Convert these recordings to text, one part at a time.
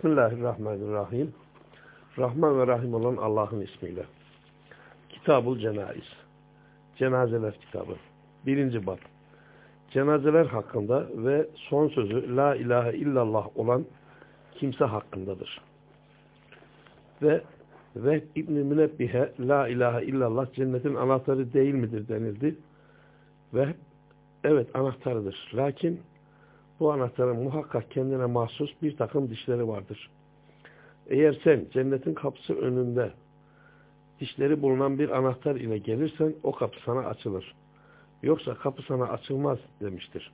Bismillahirrahmanirrahim. Rahman ve Rahim olan Allah'ın ismiyle. Kitabul Cenaiz. Cenazeler kitabı. Birinci bab. Cenazeler hakkında ve son sözü La ilahe illallah olan kimse hakkındadır. Ve ve İbn-i Münebbihe La ilahe illallah cennetin anahtarı değil midir denildi. Ve evet anahtarıdır. Lakin bu anahtarın muhakkak kendine mahsus bir takım dişleri vardır. Eğer sen cennetin kapısı önünde dişleri bulunan bir anahtar ile gelirsen o kapı sana açılır. Yoksa kapı sana açılmaz demiştir.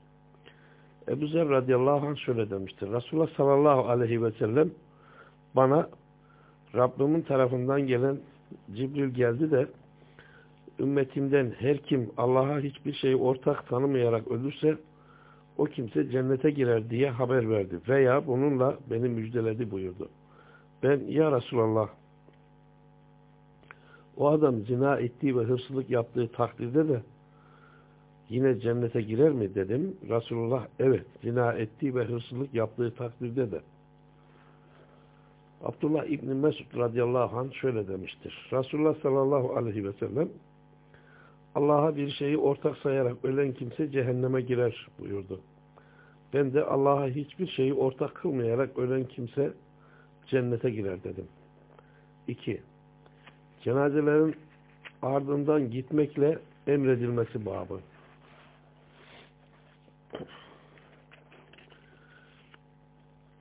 Ebu Zer radıyallahu anh şöyle demiştir. Resulullah sallallahu aleyhi ve sellem bana Rabbimin tarafından gelen Cibril geldi de ümmetimden her kim Allah'a hiçbir şeyi ortak tanımayarak ölürse o kimse cennete girer diye haber verdi. Veya bununla beni müjdeledi buyurdu. Ben ya Resulallah o adam zina ettiği ve hırsızlık yaptığı takdirde de yine cennete girer mi dedim. Resulullah evet zina ettiği ve hırsızlık yaptığı takdirde de. Abdullah İbni Mesud radıyallahu anh şöyle demiştir. Resulullah sallallahu aleyhi ve sellem Allah'a bir şeyi ortak sayarak ölen kimse cehenneme girer buyurdu. Ben de Allah'a hiçbir şeyi ortak kılmayarak ölen kimse cennete girer dedim. 2. Cenazelerin ardından gitmekle emredilmesi babı.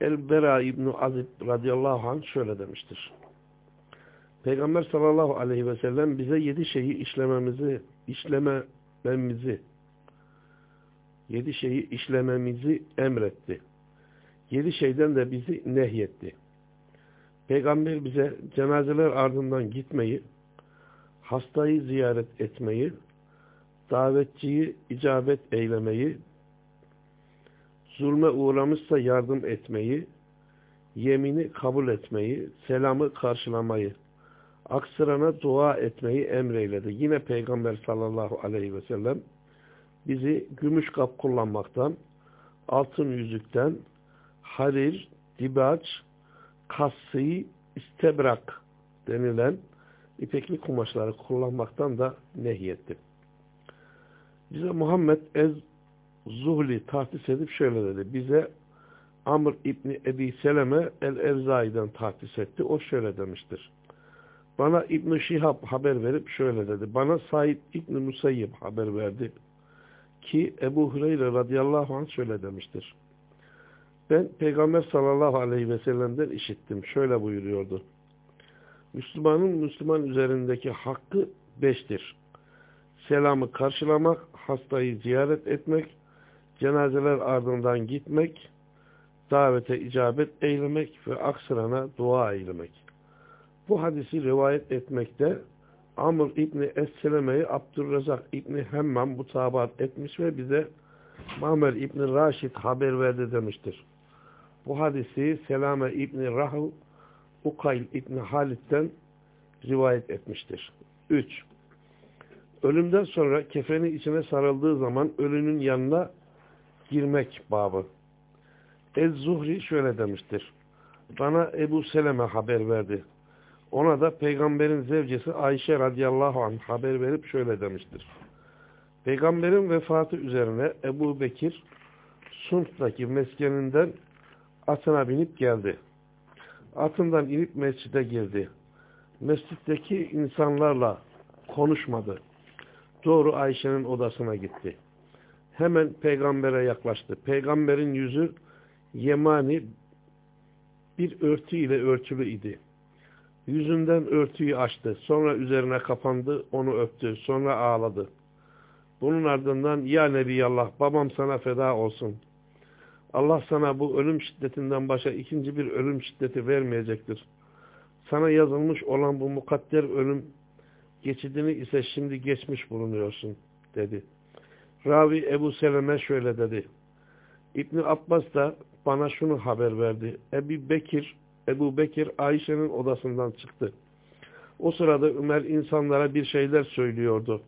El-Bera İbni Azib radıyallahu anh şöyle demiştir. Peygamber sallallahu aleyhi ve sellem bize yedi şeyi işlememizi, işlememizi, yedi şeyi işlememizi emretti. Yedi şeyden de bizi nehyetti. Peygamber bize cenazeler ardından gitmeyi, hastayı ziyaret etmeyi, davetçiyi icabet eylemeyi, zulme uğramışsa yardım etmeyi, yemini kabul etmeyi, selamı karşılamayı, aksırana dua etmeyi emreyledi. Yine Peygamber sallallahu aleyhi ve sellem bizi gümüş kap kullanmaktan, altın yüzükten, harir, dibaç, kassı, istebrak denilen ipekli kumaşları kullanmaktan da nehyetti. Bize Muhammed Ez Zuhli tahtis edip şöyle dedi. Bize Amr İbni Ebi Seleme El-Evzai'den tahtis etti. O şöyle demiştir. Bana İbn Şihab haber verip şöyle dedi. Bana Said İbn Musayyib haber verdi. Ki Ebu Hureyre radıyallahu anh şöyle demiştir. Ben Peygamber sallallahu aleyhi ve sellem'den işittim. Şöyle buyuruyordu. Müslümanın Müslüman üzerindeki hakkı beştir. Selamı karşılamak, hastayı ziyaret etmek, cenazeler ardından gitmek, davete icabet eylemek ve aksırana dua eylemek. Bu hadisi rivayet etmekte Amr İbni Es-Seleme'yi Abdurrazak İbni Hemmam bu tabat etmiş ve bize Mamer İbni Raşid haber verdi demiştir. Bu hadisi Selame İbni Rahl Ukayl İbni Halid'den rivayet etmiştir. 3. Ölümden sonra kefeni içine sarıldığı zaman ölünün yanına girmek babı. Ez-Zuhri şöyle demiştir. Bana Ebu Seleme haber verdi. Ona da peygamberin zevcesi Ayşe radıyallahu anh haber verip şöyle demiştir. Peygamberin vefatı üzerine Ebu Bekir Sunt'taki meskeninden atına binip geldi. Atından inip mescide girdi. Mescitteki insanlarla konuşmadı. Doğru Ayşe'nin odasına gitti. Hemen peygambere yaklaştı. Peygamberin yüzü yemani bir örtü ile örtülü idi. Yüzünden örtüyü açtı. Sonra üzerine kapandı. Onu öptü. Sonra ağladı. Bunun ardından ya Nebiyallah babam sana feda olsun. Allah sana bu ölüm şiddetinden başka ikinci bir ölüm şiddeti vermeyecektir. Sana yazılmış olan bu mukadder ölüm geçidini ise şimdi geçmiş bulunuyorsun dedi. Ravi Ebu Seleme şöyle dedi. İbni Abbas da bana şunu haber verdi. Ebu Bekir, Ebu Bekir Ayşe'nin odasından çıktı. O sırada Ömer insanlara bir şeyler söylüyordu.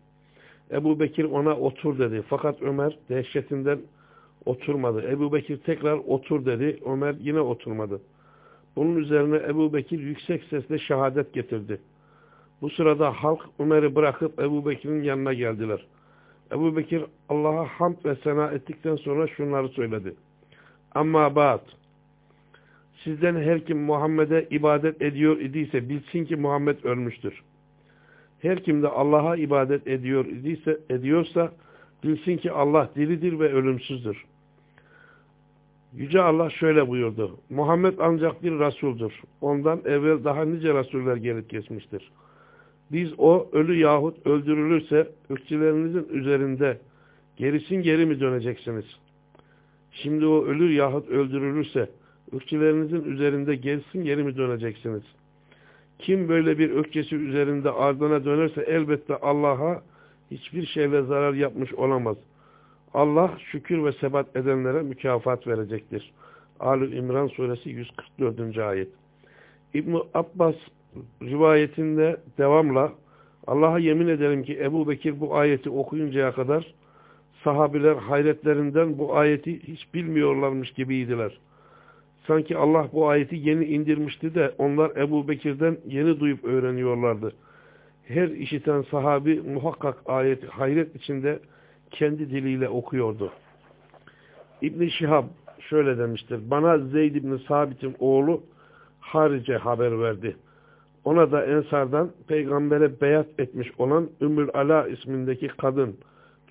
Ebu Bekir ona otur dedi. Fakat Ömer dehşetinden oturmadı. Ebu Bekir tekrar otur dedi. Ömer yine oturmadı. Bunun üzerine Ebu Bekir yüksek sesle şehadet getirdi. Bu sırada halk Ömer'i bırakıp Ebu Bekir'in yanına geldiler. Ebu Bekir Allah'a hamd ve sena ettikten sonra şunları söyledi. Amma ba'd. Sizden her kim Muhammed'e ibadet ediyor idiyse bilsin ki Muhammed ölmüştür. Her kim de Allah'a ibadet ediyor idiyse, ediyorsa bilsin ki Allah diridir ve ölümsüzdür. Yüce Allah şöyle buyurdu. Muhammed ancak bir Resul'dur. Ondan evvel daha nice Resuller gelip geçmiştir. Biz o ölü yahut öldürülürse ırkçılerinizin üzerinde gerisin geri mi döneceksiniz? Şimdi o ölür yahut öldürülürse ırkçılerinizin üzerinde gerisin geri mi döneceksiniz? Kim böyle bir ökçesi üzerinde ardına dönerse elbette Allah'a hiçbir şeyle zarar yapmış olamaz. Allah şükür ve sebat edenlere mükafat verecektir. Ali İmran suresi 144. ayet. İbn Abbas rivayetinde devamla Allah'a yemin ederim ki Ebu Bekir bu ayeti okuyuncaya kadar sahabiler hayretlerinden bu ayeti hiç bilmiyorlarmış gibiydiler. Sanki Allah bu ayeti yeni indirmişti de onlar Ebu Bekir'den yeni duyup öğreniyorlardı. Her işiten sahabi muhakkak ayeti hayret içinde kendi diliyle okuyordu. İbn Şihab şöyle demiştir. Bana Zeyd İbni Sabit'in oğlu Harice haber verdi. Ona da Ensar'dan peygambere beyat etmiş olan Ümmül Ala ismindeki kadın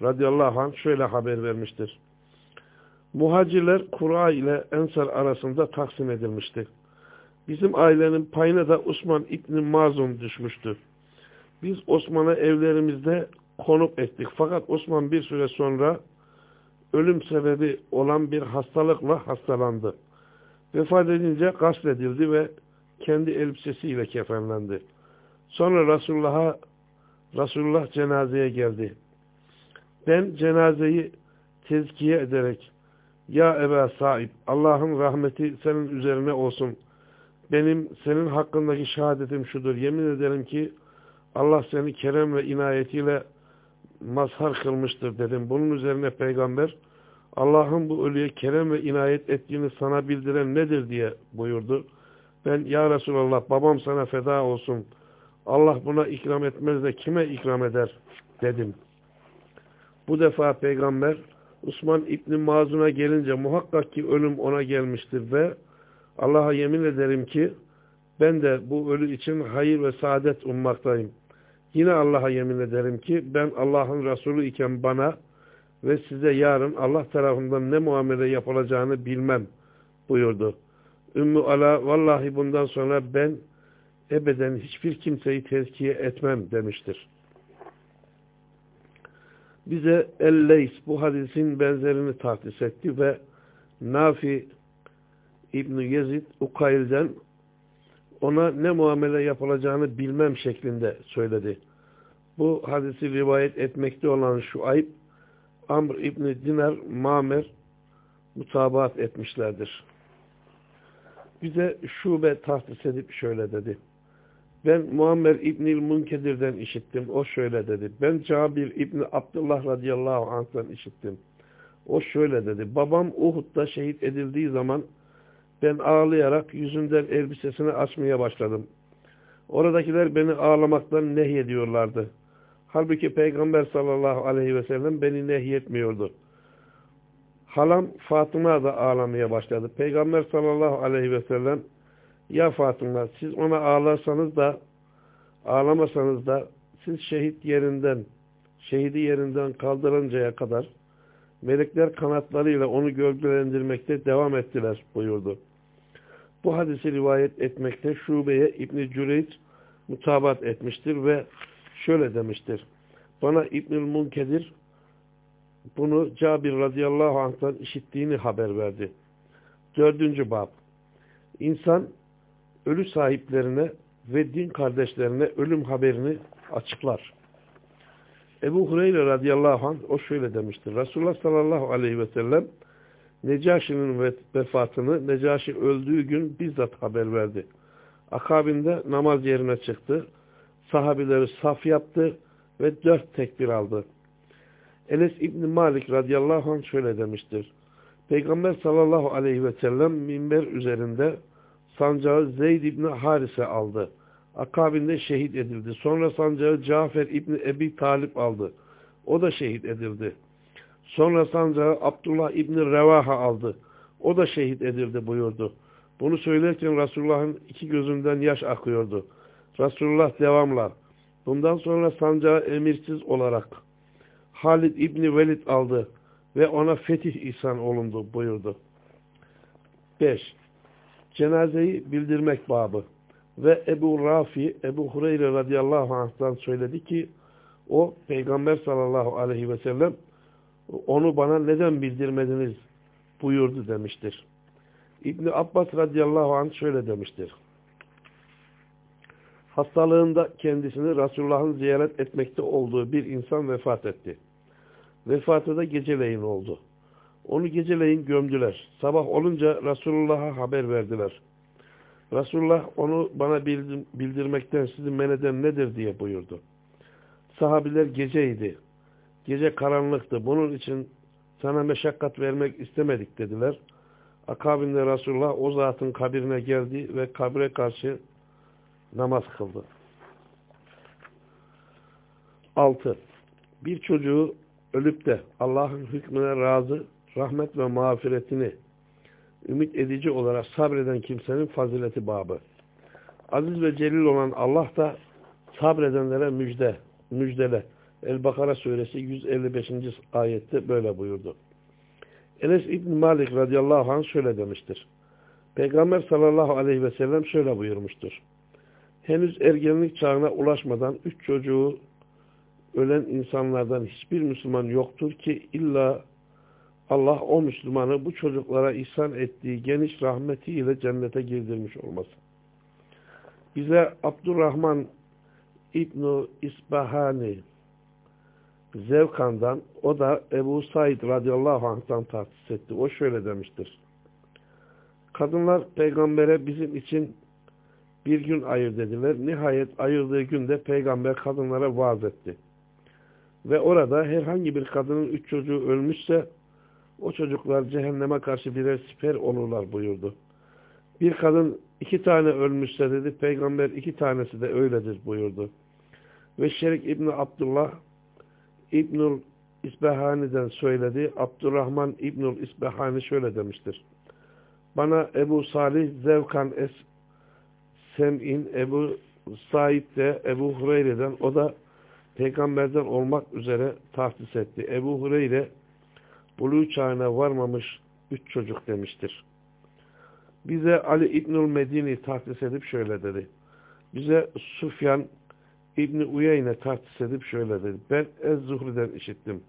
radıyallahu anh şöyle haber vermiştir. Muhacirler Kura ile Ensar arasında taksim edilmişti. Bizim ailenin payına da Osman İbni Mazum düşmüştü. Biz Osman'a evlerimizde konuk ettik. Fakat Osman bir süre sonra ölüm sebebi olan bir hastalıkla hastalandı. Vefat edince gasledildi ve kendi elbisesiyle kefenlendi. Sonra Resulullah'a Resulullah cenazeye geldi. Ben cenazeyi tezkiye ederek Ya Eba Saib Allah'ın rahmeti senin üzerine olsun. Benim senin hakkındaki şehadetim şudur. Yemin ederim ki Allah seni kerem ve inayetiyle mazhar kılmıştır dedim. Bunun üzerine peygamber Allah'ın bu ölüye kerem ve inayet ettiğini sana bildiren nedir diye buyurdu. Ben ya Resulallah babam sana feda olsun. Allah buna ikram etmez de kime ikram eder dedim. Bu defa peygamber Osman İbni Mazun'a gelince muhakkak ki ölüm ona gelmiştir ve Allah'a yemin ederim ki ben de bu ölü için hayır ve saadet ummaktayım. Yine Allah'a yemin ederim ki ben Allah'ın Resulü iken bana ve size yarın Allah tarafından ne muamele yapılacağını bilmem buyurdu. Ümmü Ala vallahi bundan sonra ben ebeden hiçbir kimseyi tezkiye etmem demiştir. Bize El-Leys bu hadisin benzerini tahsis etti ve Nafi İbni Yezid Ukail'den ona ne muamele yapılacağını bilmem şeklinde söyledi. Bu hadisi rivayet etmekte olan şu ayıp Amr İbni Dinar Mamer mutabaat etmişlerdir. Bize şube tahsis edip şöyle dedi. Ben Muammer İbnil Munkedir'den işittim. O şöyle dedi. Ben Cabir İbni Abdullah radıyallahu anh'tan işittim. O şöyle dedi. Babam Uhud'da şehit edildiği zaman ben ağlayarak yüzünden elbisesini açmaya başladım. Oradakiler beni ağlamaktan nehyediyorlardı. Halbuki Peygamber sallallahu aleyhi ve sellem beni nehyetmiyordu. Halam Fatıma da ağlamaya başladı. Peygamber sallallahu aleyhi ve sellem ya Fatıma siz ona ağlarsanız da ağlamasanız da siz şehit yerinden şehidi yerinden kaldırıncaya kadar melekler kanatlarıyla onu gölgelendirmekte devam ettiler buyurdu. Bu hadisi rivayet etmekte şubeye İbni Cüreyc mutabat etmiştir ve şöyle demiştir. Bana İbnül Munkedir bunu Cabir radıyallahu anh'tan işittiğini haber verdi. Dördüncü bab. İnsan ölü sahiplerine ve din kardeşlerine ölüm haberini açıklar. Ebu Hureyre radıyallahu anh o şöyle demiştir. Resulullah sallallahu aleyhi ve sellem Necaşi'nin vefatını Necaşi öldüğü gün bizzat haber verdi. Akabinde namaz yerine çıktı. Sahabileri saf yaptı ve dört tekbir aldı. Enes İbni Malik radıyallahu anh şöyle demiştir. Peygamber sallallahu aleyhi ve sellem minber üzerinde sancağı Zeyd İbni Harise aldı. Akabinde şehit edildi. Sonra sancağı Cafer İbni Ebi Talip aldı. O da şehit edildi. Sonra sancağı Abdullah İbni Revaha aldı. O da şehit edildi buyurdu. Bunu söylerken Resulullah'ın iki gözünden yaş akıyordu. Resulullah devamla. Bundan sonra sancağı emirsiz olarak Halid İbni Velid aldı ve ona fetih ihsan olundu buyurdu. 5. Cenazeyi bildirmek babı ve Ebu Rafi, Ebu Hureyre radıyallahu anh'tan söyledi ki o Peygamber sallallahu aleyhi ve sellem onu bana neden bildirmediniz buyurdu demiştir. İbni Abbas radıyallahu anh şöyle demiştir. Hastalığında kendisini Resulullah'ın ziyaret etmekte olduğu bir insan vefat etti. Vefatı da geceleyin oldu. Onu geceleyin gömdüler. Sabah olunca Resulullah'a haber verdiler. Resulullah onu bana bildirmekten sizin meneden nedir diye buyurdu. Sahabiler geceydi. Gece karanlıktı. Bunun için sana meşakkat vermek istemedik dediler. Akabinde Resulullah o zatın kabirine geldi ve kabre karşı namaz kıldı. 6. Bir çocuğu ölüp de Allah'ın hükmüne razı, rahmet ve mağfiretini ümit edici olarak sabreden kimsenin fazileti babı. Aziz ve celil olan Allah da sabredenlere müjde, müjdele. El-Bakara suresi 155. ayette böyle buyurdu. Enes İbn Malik radıyallahu anh şöyle demiştir. Peygamber sallallahu aleyhi ve sellem şöyle buyurmuştur. Henüz ergenlik çağına ulaşmadan üç çocuğu ölen insanlardan hiçbir Müslüman yoktur ki illa Allah o Müslümanı bu çocuklara ihsan ettiği geniş rahmetiyle cennete girdirmiş olması. Bize Abdurrahman İbn-i İsbahani Zevkan'dan o da Ebu Said radıyallahu anh'tan tahsis etti. O şöyle demiştir. Kadınlar peygambere bizim için bir gün ayır dediler. Nihayet ayırdığı günde peygamber kadınlara vaaz etti. Ve orada herhangi bir kadının üç çocuğu ölmüşse o çocuklar cehenneme karşı birer siper olurlar buyurdu. Bir kadın iki tane ölmüşse dedi, peygamber iki tanesi de öyledir buyurdu. Ve Şerik İbni Abdullah İbnül İsbehani'den söyledi. Abdurrahman İbnül İsbehani şöyle demiştir. Bana Ebu Salih Zevkan Es Sem'in Ebu Said de Ebu Hureyre'den o da peygamberden olmak üzere tahsis etti. Ebu Hureyre buluğ çağına varmamış üç çocuk demiştir. Bize Ali İbnül Medini tahsis edip şöyle dedi. Bize Sufyan İbni Uyeyne tahsis edip şöyle dedi. Ben Ez-Zuhri'den işittim.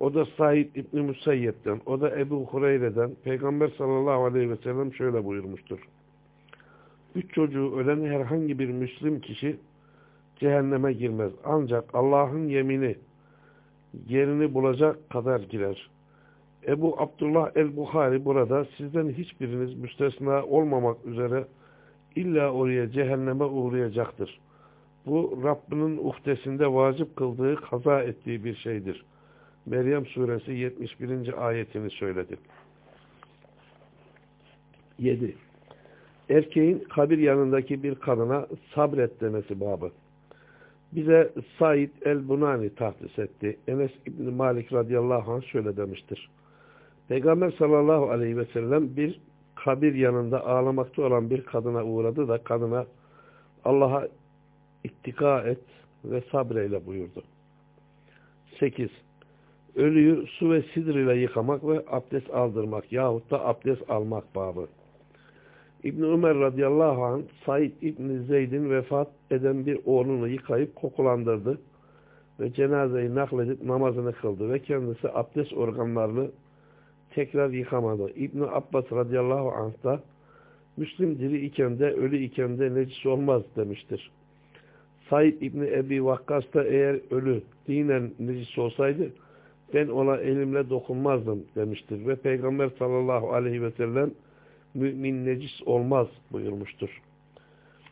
O da Said İbni Musayyep'ten, o da Ebu Hureyre'den Peygamber sallallahu aleyhi ve sellem şöyle buyurmuştur. Üç çocuğu ölen herhangi bir Müslim kişi cehenneme girmez. Ancak Allah'ın yemini yerini bulacak kadar girer. Ebu Abdullah el-Buhari burada sizden hiçbiriniz müstesna olmamak üzere illa oraya cehenneme uğrayacaktır. Bu Rabbinin uhdesinde vacip kıldığı, kaza ettiği bir şeydir. Meryem suresi 71. ayetini söyledi. 7. Erkeğin kabir yanındaki bir kadına sabret demesi babı. Bize Said el-Bunani tahsis etti. Enes İbni Malik radıyallahu anh şöyle demiştir. Peygamber sallallahu aleyhi ve sellem bir kabir yanında ağlamakta olan bir kadına uğradı da kadına Allah'a ittika et ve sabreyle buyurdu. 8. Ölüyü su ve sidr ile yıkamak ve abdest aldırmak yahut da abdest almak babı. İbn Ömer radıyallahu anh Said İbn Zeyd'in vefat eden bir oğlunu yıkayıp kokulandırdı ve cenazeyi nakledip namazını kıldı ve kendisi abdest organlarını tekrar yıkamadı. İbn Abbas radıyallahu anh da Müslim diri iken de ölü iken de necis olmaz demiştir. Said İbni Ebi Vakkas da eğer ölü dinen necis olsaydı ben ona elimle dokunmazdım demiştir. Ve Peygamber sallallahu aleyhi ve sellem mümin necis olmaz buyurmuştur.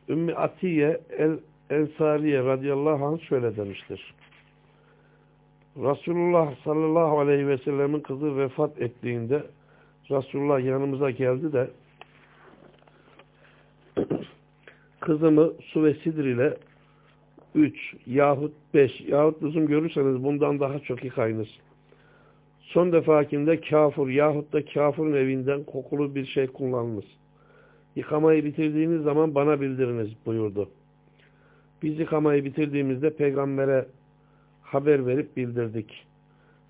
Ümmü Atiye el Ensariye radıyallahu anh şöyle demiştir. Resulullah sallallahu aleyhi ve sellemin kızı vefat ettiğinde Resulullah yanımıza geldi de kızımı su ve sidir ile 3 yahut 5 yahut uzun görürseniz bundan daha çok yıkayınız. Son defakinde kafur yahut da kafurun evinden kokulu bir şey kullanınız. Yıkamayı bitirdiğiniz zaman bana bildiriniz buyurdu. Biz yıkamayı bitirdiğimizde peygambere haber verip bildirdik.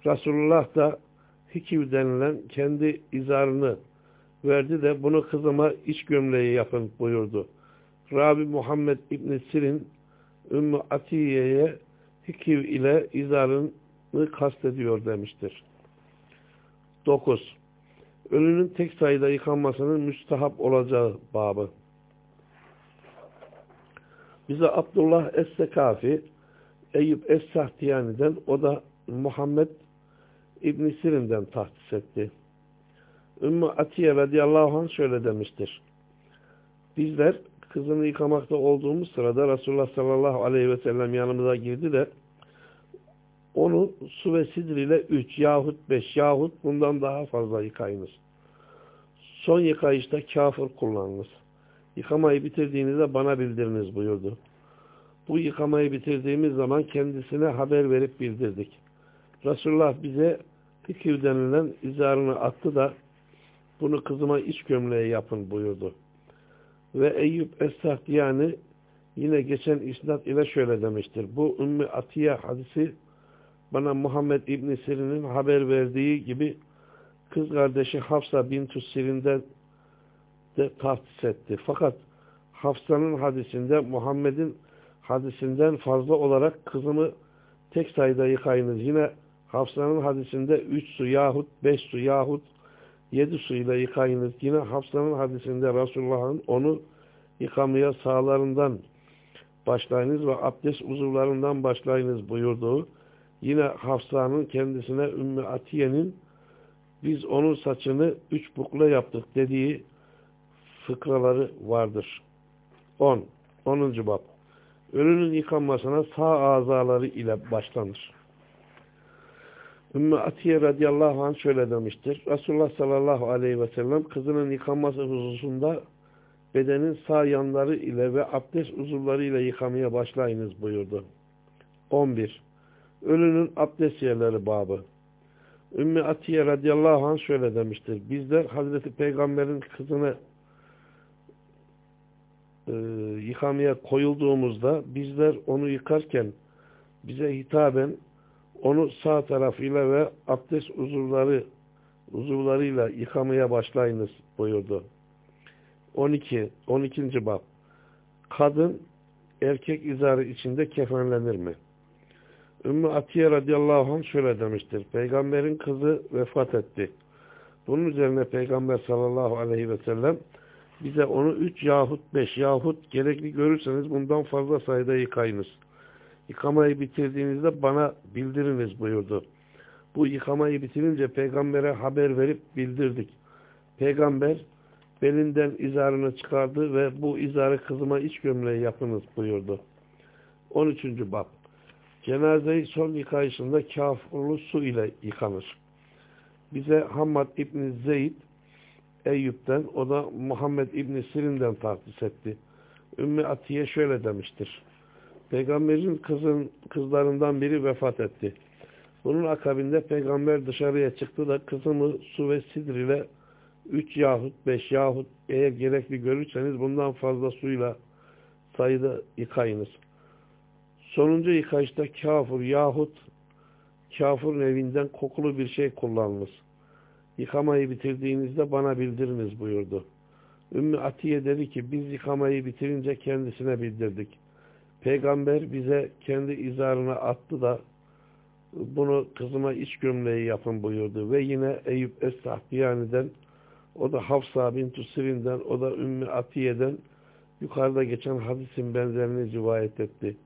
Resulullah da hikiv denilen kendi izarını verdi de bunu kızıma iç gömleği yapın buyurdu. Rabi Muhammed İbn Sirin Ümmü Atiye'ye hikiv ile izarını kastediyor demiştir. 9. Ölünün tek sayıda yıkanmasının müstahap olacağı babı. Bize Abdullah Es-Sekafi Eyüp Es-Sahtiyani'den o da Muhammed İbn Sirin'den tahsis etti. Ümmü Atiye radıyallahu anh şöyle demiştir. Bizler kızını yıkamakta olduğumuz sırada Resulullah sallallahu aleyhi ve sellem yanımıza girdi de onu su ve sidr ile 3 yahut 5 yahut bundan daha fazla yıkayınız. Son yıkayışta kafir kullanınız. Yıkamayı bitirdiğinizde bana bildiriniz buyurdu. Bu yıkamayı bitirdiğimiz zaman kendisine haber verip bildirdik. Resulullah bize fikir denilen izarını attı da bunu kızıma iç gömleği yapın buyurdu. Ve Eyüp es yani yine geçen isnat ile şöyle demiştir. Bu Ümmü Atiye hadisi bana Muhammed İbni Sirin'in haber verdiği gibi kız kardeşi Hafsa bintu Sirin'den de tahsis etti. Fakat Hafsa'nın hadisinde Muhammed'in hadisinden fazla olarak kızımı tek sayıda yıkayınız. Yine Hafsa'nın hadisinde üç su yahut beş su yahut yedi suyla yıkayınız. Yine Hafsa'nın hadisinde Resulullah'ın onu yıkamaya sağlarından başlayınız ve abdest uzuvlarından başlayınız buyurduğu yine Hafsa'nın kendisine Ümmü Atiye'nin biz onun saçını üç bukla yaptık dediği fıkraları vardır. 10. 10. bab. Ölünün yıkanmasına sağ azaları ile başlanır. Ümmü Atiye radıyallahu anh şöyle demiştir. Resulullah sallallahu aleyhi ve sellem kızının yıkanması hususunda bedenin sağ yanları ile ve abdest uzuvları ile yıkamaya başlayınız buyurdu. 11. Ölünün abdest yerleri babı. Ümmü Atiye radıyallahu anh şöyle demiştir. Bizler Hazreti Peygamber'in kızını e, yıkamaya koyulduğumuzda bizler onu yıkarken bize hitaben onu sağ tarafıyla ve abdest uzuvları uzuvlarıyla yıkamaya başlayınız buyurdu. 12. 12. bab. Kadın erkek izarı içinde kefenlenir mi? Ümmü Atiye radıyallahu anh şöyle demiştir. Peygamberin kızı vefat etti. Bunun üzerine Peygamber sallallahu aleyhi ve sellem bize onu üç yahut beş yahut gerekli görürseniz bundan fazla sayıda yıkayınız. Yıkamayı bitirdiğinizde bana bildiriniz buyurdu. Bu yıkamayı bitirince peygambere haber verip bildirdik. Peygamber belinden izarını çıkardı ve bu izarı kızıma iç gömleği yapınız buyurdu. 13. Bab Cenazeyi son yıkayışında kafurlu su ile yıkanır. Bize Hammad İbni Zeyd Eyüp'ten, o da Muhammed İbni Sirin'den tahsis etti. Ümmü Atiye şöyle demiştir. Peygamberin kızın, kızlarından biri vefat etti. Bunun akabinde peygamber dışarıya çıktı da kızımı su ve sidr ile üç yahut beş yahut eğer gerekli görürseniz bundan fazla suyla sayıda yıkayınız. Sonuncu yıkayışta kafur yahut kafurun evinden kokulu bir şey kullanınız. Yıkamayı bitirdiğinizde bana bildiriniz buyurdu. Ümmü Atiye dedi ki biz yıkamayı bitirince kendisine bildirdik. Peygamber bize kendi izarına attı da bunu kızıma iç gömleği yapın buyurdu. Ve yine Eyüp Es-Sahbiyani'den o da Hafsa bin Sirin'den o da Ümmü Atiye'den yukarıda geçen hadisin benzerini rivayet etti.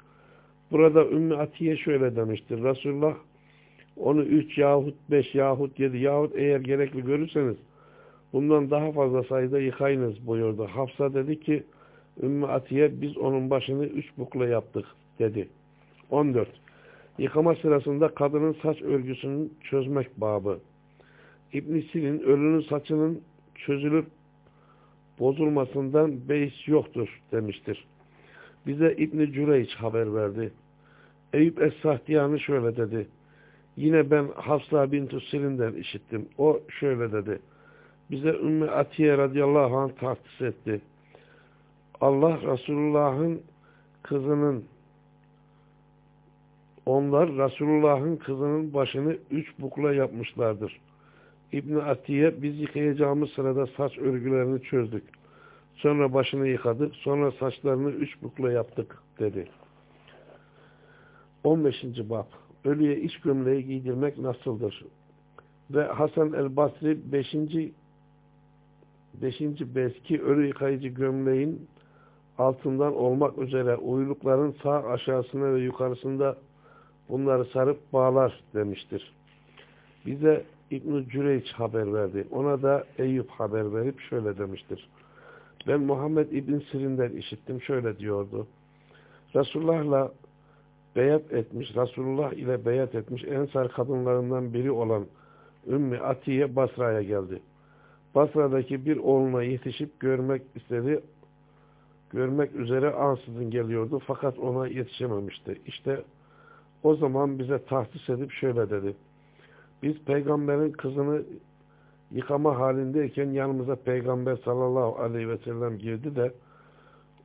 Burada Ümmü Atiye şöyle demiştir. Resulullah onu üç yahut beş yahut yedi yahut eğer gerekli görürseniz bundan daha fazla sayıda yıkayınız buyurdu. Hafsa dedi ki Ümmü Atiye biz onun başını üç bukla yaptık dedi. 14. Yıkama sırasında kadının saç örgüsünü çözmek babı. İbn Sirin ölünün saçının çözülüp bozulmasından beis yoktur demiştir. Bize İbni Cüreyç haber verdi. Eyüp Es-Sahtiyani şöyle dedi. Yine ben Hafsa bint Sirin'den işittim. O şöyle dedi. Bize Ümmü Atiye radıyallahu anh tahsis etti. Allah Resulullah'ın kızının onlar Resulullah'ın kızının başını üç bukla yapmışlardır. İbn Atiye biz yıkayacağımız sırada saç örgülerini çözdük. Sonra başını yıkadık. Sonra saçlarını üç bukla yaptık dedi. 15. Bab Ölüye iç gömleği giydirmek nasıldır? Ve Hasan el-Basri 5. 5. beski ölü yıkayıcı gömleğin altından olmak üzere uylukların sağ aşağısına ve yukarısında bunları sarıp bağlar demiştir. Bize İbn-i haber verdi. Ona da Eyüp haber verip şöyle demiştir. Ben Muhammed İbn Sirin'den işittim. Şöyle diyordu. Resulullah'la beyat etmiş, Resulullah ile beyat etmiş Ensar kadınlarından biri olan Ümmü Atiye Basra'ya geldi. Basra'daki bir oğluna yetişip görmek istedi. Görmek üzere ansızın geliyordu fakat ona yetişememişti. İşte o zaman bize tahsis edip şöyle dedi. Biz peygamberin kızını yıkama halindeyken yanımıza peygamber sallallahu aleyhi ve sellem girdi de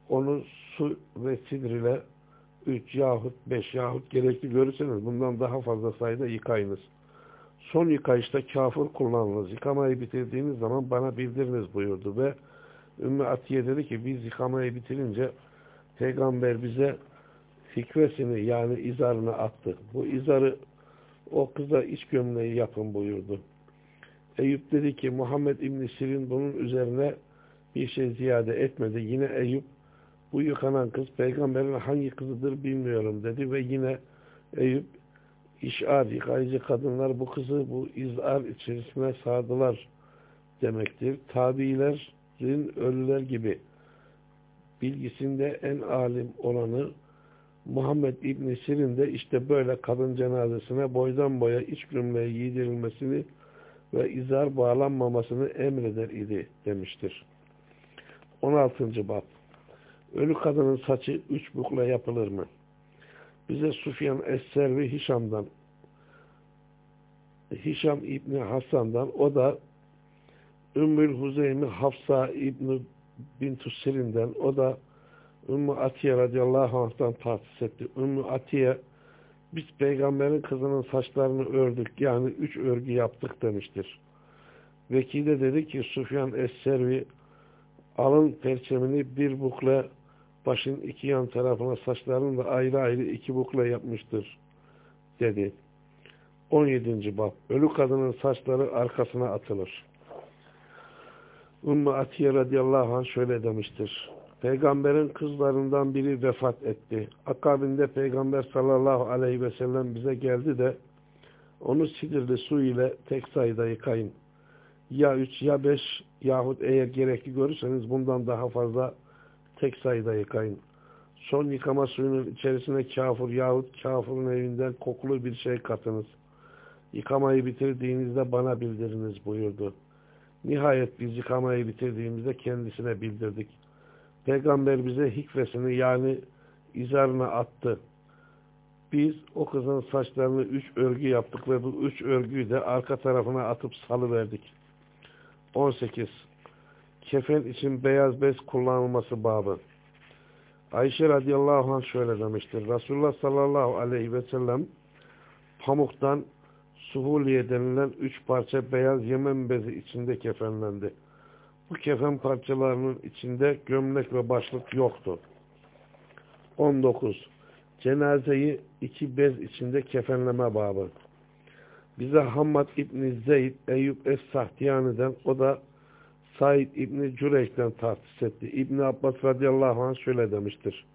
onu su ve sidr ile 3 yahut 5 yahut gerekli görürseniz bundan daha fazla sayıda yıkayınız. Son yıkayışta kafir kullanınız. Yıkamayı bitirdiğiniz zaman bana bildiriniz buyurdu ve Ümmü Atiye dedi ki biz yıkamayı bitirince peygamber bize fikresini yani izarını attı. Bu izarı o kıza iç gömleği yapın buyurdu. Eyüp dedi ki Muhammed İbni Sirin bunun üzerine bir şey ziyade etmedi. Yine Eyüp bu yıkanan kız peygamberin hangi kızıdır bilmiyorum dedi ve yine Eyüp işar yıkayıcı kadınlar bu kızı bu izar içerisine sardılar demektir. Tabiilerin ölüler gibi bilgisinde en alim olanı Muhammed İbni Sirin de işte böyle kadın cenazesine boydan boya iç gömleği giydirilmesini ve izar bağlanmamasını emreder idi demiştir. 16. Bab Ölü kadının saçı üç bukla yapılır mı? Bize Sufyan Es-Servi Hişam'dan Hişam İbni Hasan'dan o da Ümmül Huzeymi Hafsa İbni Bintu Sirin'den o da Ümmü Atiye radıyallahu anh'tan tahsis etti. Ümmü Atiye biz peygamberin kızının saçlarını ördük yani üç örgü yaptık demiştir. Vekile dedi ki Sufyan Es-Servi alın perçemini bir bukle başın iki yan tarafına saçlarını da ayrı ayrı iki bukle yapmıştır dedi. 17. bab Ölü kadının saçları arkasına atılır. Ümmü Atiye radıyallahu anh şöyle demiştir. Peygamberin kızlarından biri vefat etti. Akabinde Peygamber sallallahu aleyhi ve sellem bize geldi de onu sidirli su ile tek sayıda yıkayın. Ya üç ya beş yahut eğer gerekli görürseniz bundan daha fazla tek sayıda yıkayın. Son yıkama suyunun içerisine kafur yahut kafurun evinden kokulu bir şey katınız. Yıkamayı bitirdiğinizde bana bildiriniz buyurdu. Nihayet biz yıkamayı bitirdiğimizde kendisine bildirdik. Peygamber bize hikvesini yani izarına attı. Biz o kızın saçlarını üç örgü yaptık ve bu üç örgüyü de arka tarafına atıp salıverdik. 18. Kefen için beyaz bez kullanılması babı. Ayşe radıyallahu anh şöyle demiştir. Resulullah sallallahu aleyhi ve sellem pamuktan suhuliye denilen üç parça beyaz yemen bezi içinde kefenlendi. Bu kefen parçalarının içinde gömlek ve başlık yoktu. 19. Cenazeyi iki bez içinde kefenleme babı. Bize Hammad İbni Zeyd Eyüp Es-Sahtiyani'den o da Said İbni Cüreyş'ten tahsis etti. İbni Abbas radıyallahu anh şöyle demiştir.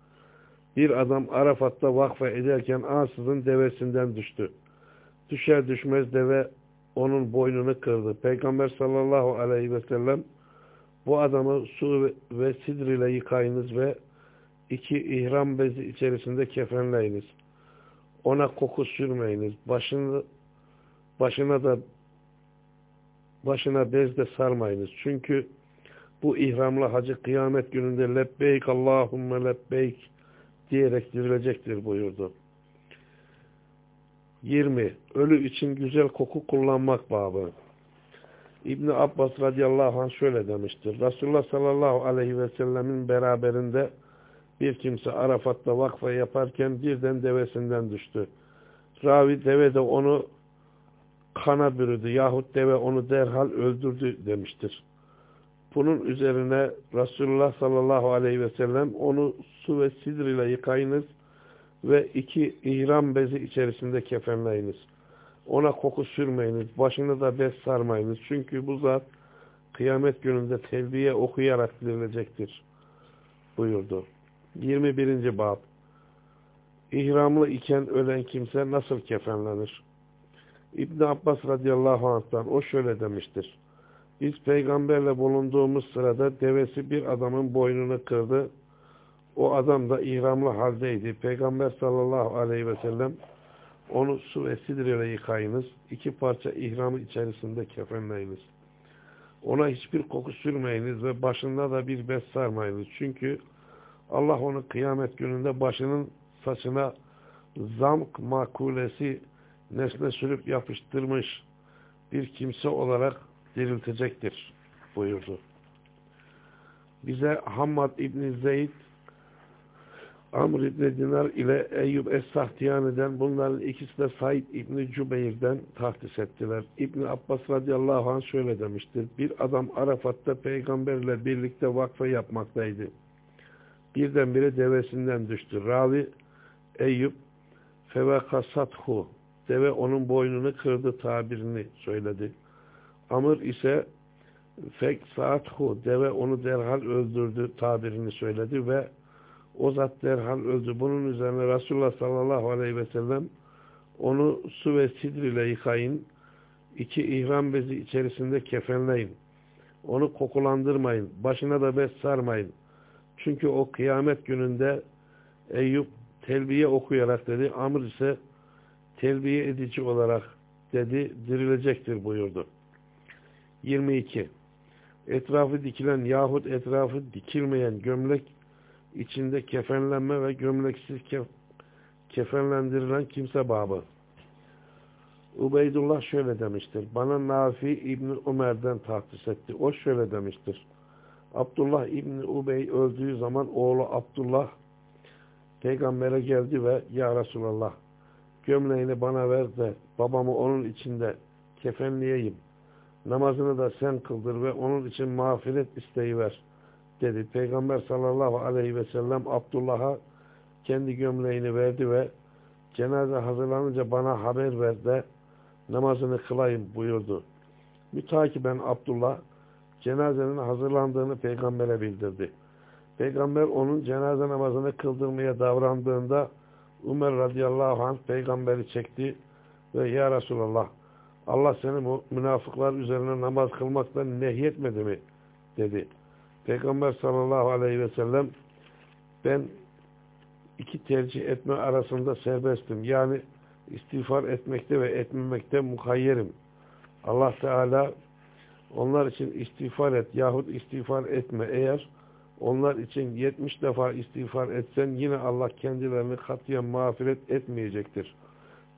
Bir adam Arafat'ta vakfe ederken ansızın devesinden düştü. Düşer düşmez deve onun boynunu kırdı. Peygamber sallallahu aleyhi ve sellem bu adamı su ve sidr ile yıkayınız ve iki ihram bezi içerisinde kefenleyiniz. Ona koku sürmeyiniz. Başını, başına da başına bez de sarmayınız. Çünkü bu ihramla hacı kıyamet gününde lebbeyk Allahümme lebbeyk diyerek dirilecektir buyurdu. 20. Ölü için güzel koku kullanmak babı. İbn Abbas radıyallahu anh şöyle demiştir. Resulullah sallallahu aleyhi ve sellemin beraberinde bir kimse Arafat'ta vakfa yaparken birden devesinden düştü. Ravi deve de onu kana bürüdü yahut deve onu derhal öldürdü demiştir. Bunun üzerine Resulullah sallallahu aleyhi ve sellem onu su ve sidr ile yıkayınız ve iki ihram bezi içerisinde kefenleyiniz. Ona koku sürmeyiniz, başını da bez sarmayınız. Çünkü bu zat kıyamet gününde telbiye okuyarak dirilecektir buyurdu. 21. Bab İhramlı iken ölen kimse nasıl kefenlenir? İbn Abbas radıyallahu anh'tan o şöyle demiştir. Biz peygamberle bulunduğumuz sırada devesi bir adamın boynunu kırdı. O adam da ihramlı haldeydi. Peygamber sallallahu aleyhi ve sellem onu su ve sidre yıkayınız. iki parça ihramı içerisinde kefenleyiniz. Ona hiçbir koku sürmeyiniz ve başında da bir bez sarmayınız. Çünkü Allah onu kıyamet gününde başının saçına zamk makulesi nesne sürüp yapıştırmış bir kimse olarak diriltecektir buyurdu. Bize Hammad İbni Zeyd Amr İbni Dinar ile Eyyub Es-Sahtiyani'den bunların ikisi de Said İbni Cübeyr'den tahtis ettiler. İbni Abbas radıyallahu anh şöyle demiştir. Bir adam Arafat'ta peygamberle birlikte vakfe yapmaktaydı. Birdenbire devesinden düştü. Ravi Eyüp fevekasathu deve onun boynunu kırdı tabirini söyledi. Amr ise fek saathu deve onu derhal öldürdü tabirini söyledi ve o zat derhal öldü. Bunun üzerine Resulullah sallallahu aleyhi ve sellem onu su ve sidr ile yıkayın. iki ihram bezi içerisinde kefenleyin. Onu kokulandırmayın. Başına da bez sarmayın. Çünkü o kıyamet gününde Eyüp telbiye okuyarak dedi. Amr ise telbiye edici olarak dedi. Dirilecektir buyurdu. 22. Etrafı dikilen yahut etrafı dikilmeyen gömlek içinde kefenlenme ve gömleksiz kef kefenlendirilen kimse babı. Ubeydullah şöyle demiştir. Bana Nafi İbni Umer'den tahsis etti. O şöyle demiştir. Abdullah İbni Ubey öldüğü zaman oğlu Abdullah peygambere geldi ve Ya Resulallah gömleğini bana ver de babamı onun içinde kefenleyeyim. Namazını da sen kıldır ve onun için mağfiret isteği ver dedi. Peygamber sallallahu aleyhi ve sellem Abdullah'a kendi gömleğini verdi ve cenaze hazırlanınca bana haber ver de namazını kılayım buyurdu. Mütakiben Abdullah cenazenin hazırlandığını peygambere bildirdi. Peygamber onun cenaze namazını kıldırmaya davrandığında Ömer radıyallahu anh peygamberi çekti ve Ya Resulallah Allah seni münafıklar üzerine namaz kılmaktan nehyetmedi mi? dedi. Peygamber sallallahu aleyhi ve sellem ben iki tercih etme arasında serbestim. Yani istiğfar etmekte ve etmemekte mukayyerim. Allah Teala onlar için istiğfar et yahut istiğfar etme. Eğer onlar için 70 defa istiğfar etsen yine Allah kendilerini katiyen mağfiret etmeyecektir.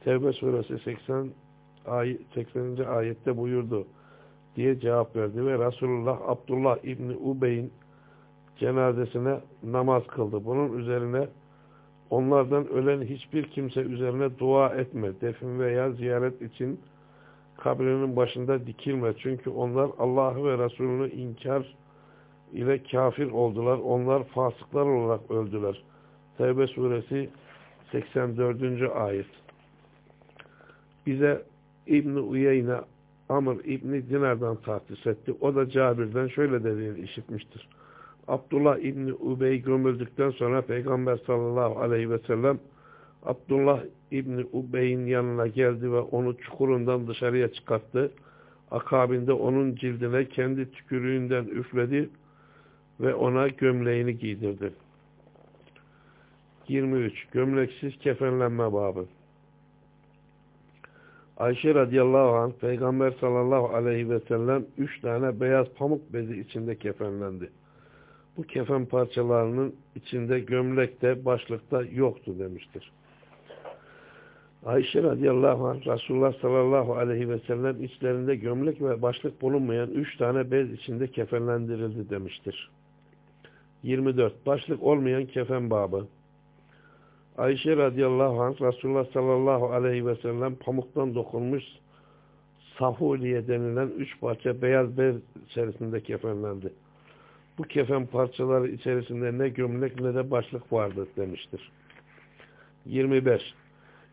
Tevbe suresi 80 ayet, 80. ayette buyurdu diye cevap verdi ve Resulullah Abdullah İbni Ubey'in cenazesine namaz kıldı. Bunun üzerine onlardan ölen hiçbir kimse üzerine dua etme. Defin veya ziyaret için kabrinin başında dikilme. Çünkü onlar Allah'ı ve Resulünü inkar ile kafir oldular. Onlar fasıklar olarak öldüler. Tevbe suresi 84. ayet. Bize İbn-i Uyeyne Amr İbni Dinar'dan tahsis etti. O da Cabir'den şöyle dediğini işitmiştir. Abdullah İbni Ubey gömüldükten sonra Peygamber sallallahu aleyhi ve sellem Abdullah İbni Ubey'in yanına geldi ve onu çukurundan dışarıya çıkarttı. Akabinde onun cildine kendi tükürüğünden üfledi ve ona gömleğini giydirdi. 23. Gömleksiz kefenlenme babı. Ayşe radıyallahu anh Peygamber sallallahu aleyhi ve sellem üç tane beyaz pamuk bezi içinde kefenlendi. Bu kefen parçalarının içinde gömlekte, başlıkta yoktu demiştir. Ayşe radıyallahu anh Resulullah sallallahu aleyhi ve sellem içlerinde gömlek ve başlık bulunmayan üç tane bez içinde kefenlendirildi demiştir. 24. Başlık olmayan kefen babı. Ayşe radıyallahu anh Resulullah sallallahu aleyhi ve sellem pamuktan dokunmuş sahuliye denilen üç parça beyaz bez içerisinde kefenlendi. Bu kefen parçaları içerisinde ne gömlek ne de başlık vardı demiştir. 25.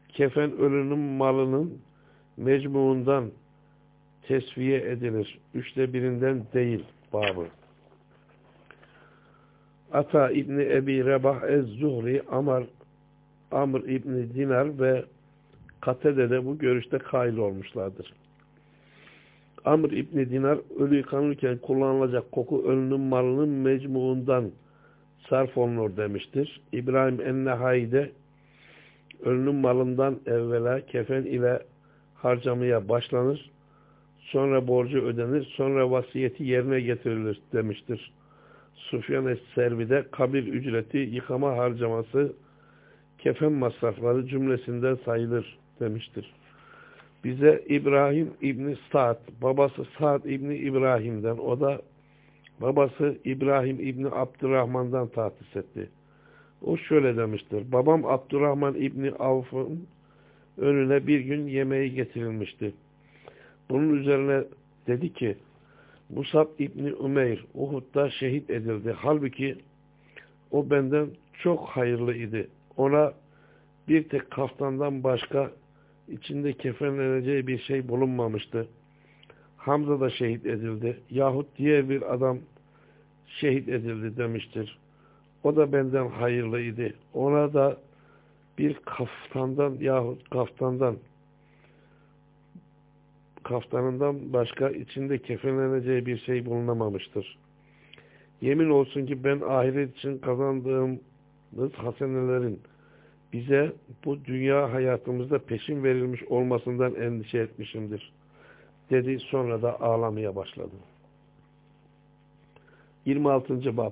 Kefen ölünün malının mecmuundan tesviye edilir. Üçte birinden değil babı. Ata İbni Ebi Rebah Ez-Zuhri Amr, Amr İbni Dinar ve Katede de bu görüşte kail olmuşlardır. Amr İbni Dinar ölü yıkanırken kullanılacak koku ölünün malının mecmuundan sarf olunur demiştir. İbrahim Ennehai'de ölünün malından evvela kefen ile harcamaya başlanır. Sonra borcu ödenir. Sonra vasiyeti yerine getirilir demiştir. Sufyan Es-Servi'de kabir ücreti, yıkama harcaması, kefen masrafları cümlesinden sayılır demiştir. Bize İbrahim İbni Sa'd, babası Sa'd İbni İbrahim'den, o da babası İbrahim İbni Abdurrahman'dan tahsis etti. O şöyle demiştir. Babam Abdurrahman İbni Avf'ın önüne bir gün yemeği getirilmişti. Bunun üzerine dedi ki Musab İbni Umeyr Uhud'da şehit edildi. Halbuki o benden çok hayırlı idi. Ona bir tek kaftandan başka içinde kefenleneceği bir şey bulunmamıştı. Hamza da şehit edildi. Yahut diğer bir adam şehit edildi demiştir. O da benden hayırlıydı. Ona da bir kaftandan yahut kaftandan kaftanından başka içinde kefenleneceği bir şey bulunamamıştır. Yemin olsun ki ben ahiret için kazandığımız hasenelerin bize bu dünya hayatımızda peşin verilmiş olmasından endişe etmişimdir. Dedi sonra da ağlamaya başladı. 26. Bab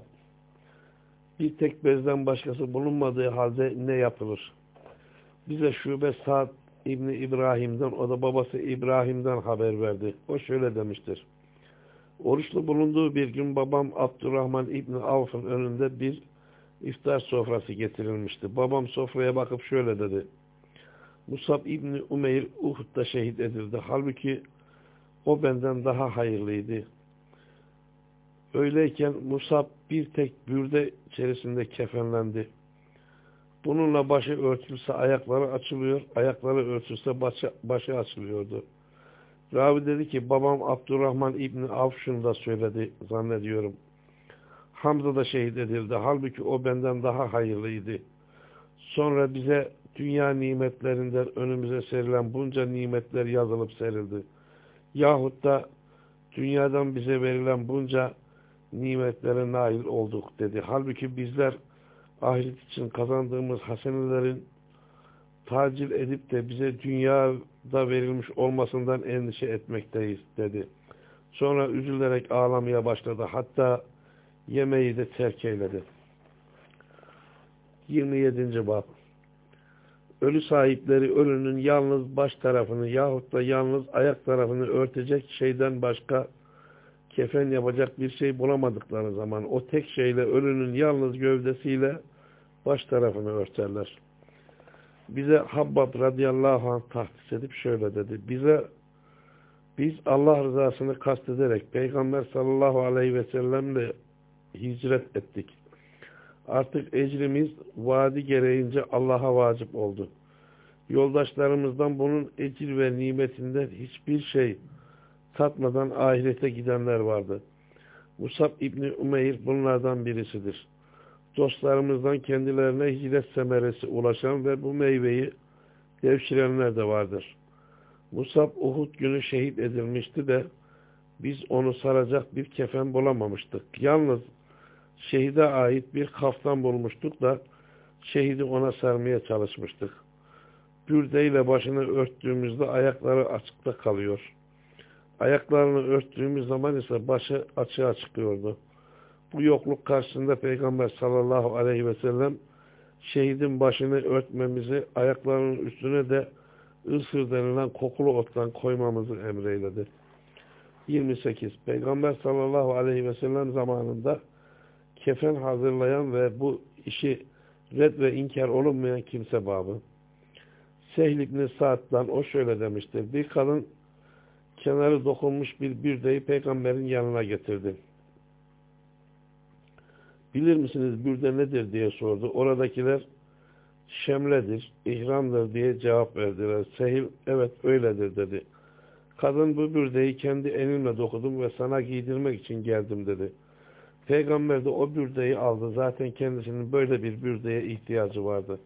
Bir tek bezden başkası bulunmadığı halde ne yapılır? Bize şube Sa'd İbni İbrahim'den, o da babası İbrahim'den haber verdi. O şöyle demiştir. Oruçlu bulunduğu bir gün babam Abdurrahman İbni Avf'ın önünde bir iftar sofrası getirilmişti. Babam sofraya bakıp şöyle dedi. Musab İbni Umeyr Uhud'da şehit edildi. Halbuki o benden daha hayırlıydı. Öyleyken Musab bir tek bürde içerisinde kefenlendi. Bununla başı örtülse ayakları açılıyor, ayakları örtülse başı, başı açılıyordu. Ravi dedi ki babam Abdurrahman İbni Avf şunu da söyledi zannediyorum. Hamza da şehit edildi. Halbuki o benden daha hayırlıydı. Sonra bize dünya nimetlerinden önümüze serilen bunca nimetler yazılıp serildi. Yahut da dünyadan bize verilen bunca nimetlere nail olduk dedi. Halbuki bizler ahiret için kazandığımız hasenelerin tacil edip de bize dünyada verilmiş olmasından endişe etmekteyiz dedi. Sonra üzülerek ağlamaya başladı. Hatta yemeği de terk eyledi. 27. Bab Ölü sahipleri ölünün yalnız baş tarafını yahut da yalnız ayak tarafını örtecek şeyden başka kefen yapacak bir şey bulamadıkları zaman o tek şeyle ölünün yalnız gövdesiyle baş tarafını örterler. Bize Habbab radıyallahu anh tahsis edip şöyle dedi. Bize biz Allah rızasını kastederek Peygamber sallallahu aleyhi ve sellemle hicret ettik. Artık ecrimiz vadi gereğince Allah'a vacip oldu. Yoldaşlarımızdan bunun ecir ve nimetinden hiçbir şey tatmadan ahirete gidenler vardı. Musab İbni Umeyr bunlardan birisidir. Dostlarımızdan kendilerine hicret semeresi ulaşan ve bu meyveyi devşirenler de vardır. Musab Uhud günü şehit edilmişti de biz onu saracak bir kefen bulamamıştık. Yalnız şehide ait bir kaftan bulmuştuk da şehidi ona sarmaya çalışmıştık. Bürdeyle başını örttüğümüzde ayakları açıkta kalıyor. Ayaklarını örttüğümüz zaman ise başı açığa çıkıyordu. Bu yokluk karşısında Peygamber sallallahu aleyhi ve sellem şehidin başını örtmemizi, ayaklarının üstüne de ısır denilen kokulu ottan koymamızı emreyledi. 28. Peygamber sallallahu aleyhi ve sellem zamanında kefen hazırlayan ve bu işi red ve inkar olunmayan kimse babı. Sehl İbni Sa'd'dan o şöyle demiştir. Bir kadın kenarı dokunmuş bir bürdeyi peygamberin yanına getirdi. Bilir misiniz bürde nedir diye sordu. Oradakiler şemledir, ihramdır diye cevap verdiler. Sehil evet öyledir dedi. Kadın bu bürdeyi kendi elimle dokudum ve sana giydirmek için geldim dedi. Peygamber de o bürdeyi aldı. Zaten kendisinin böyle bir bürdeye ihtiyacı vardı.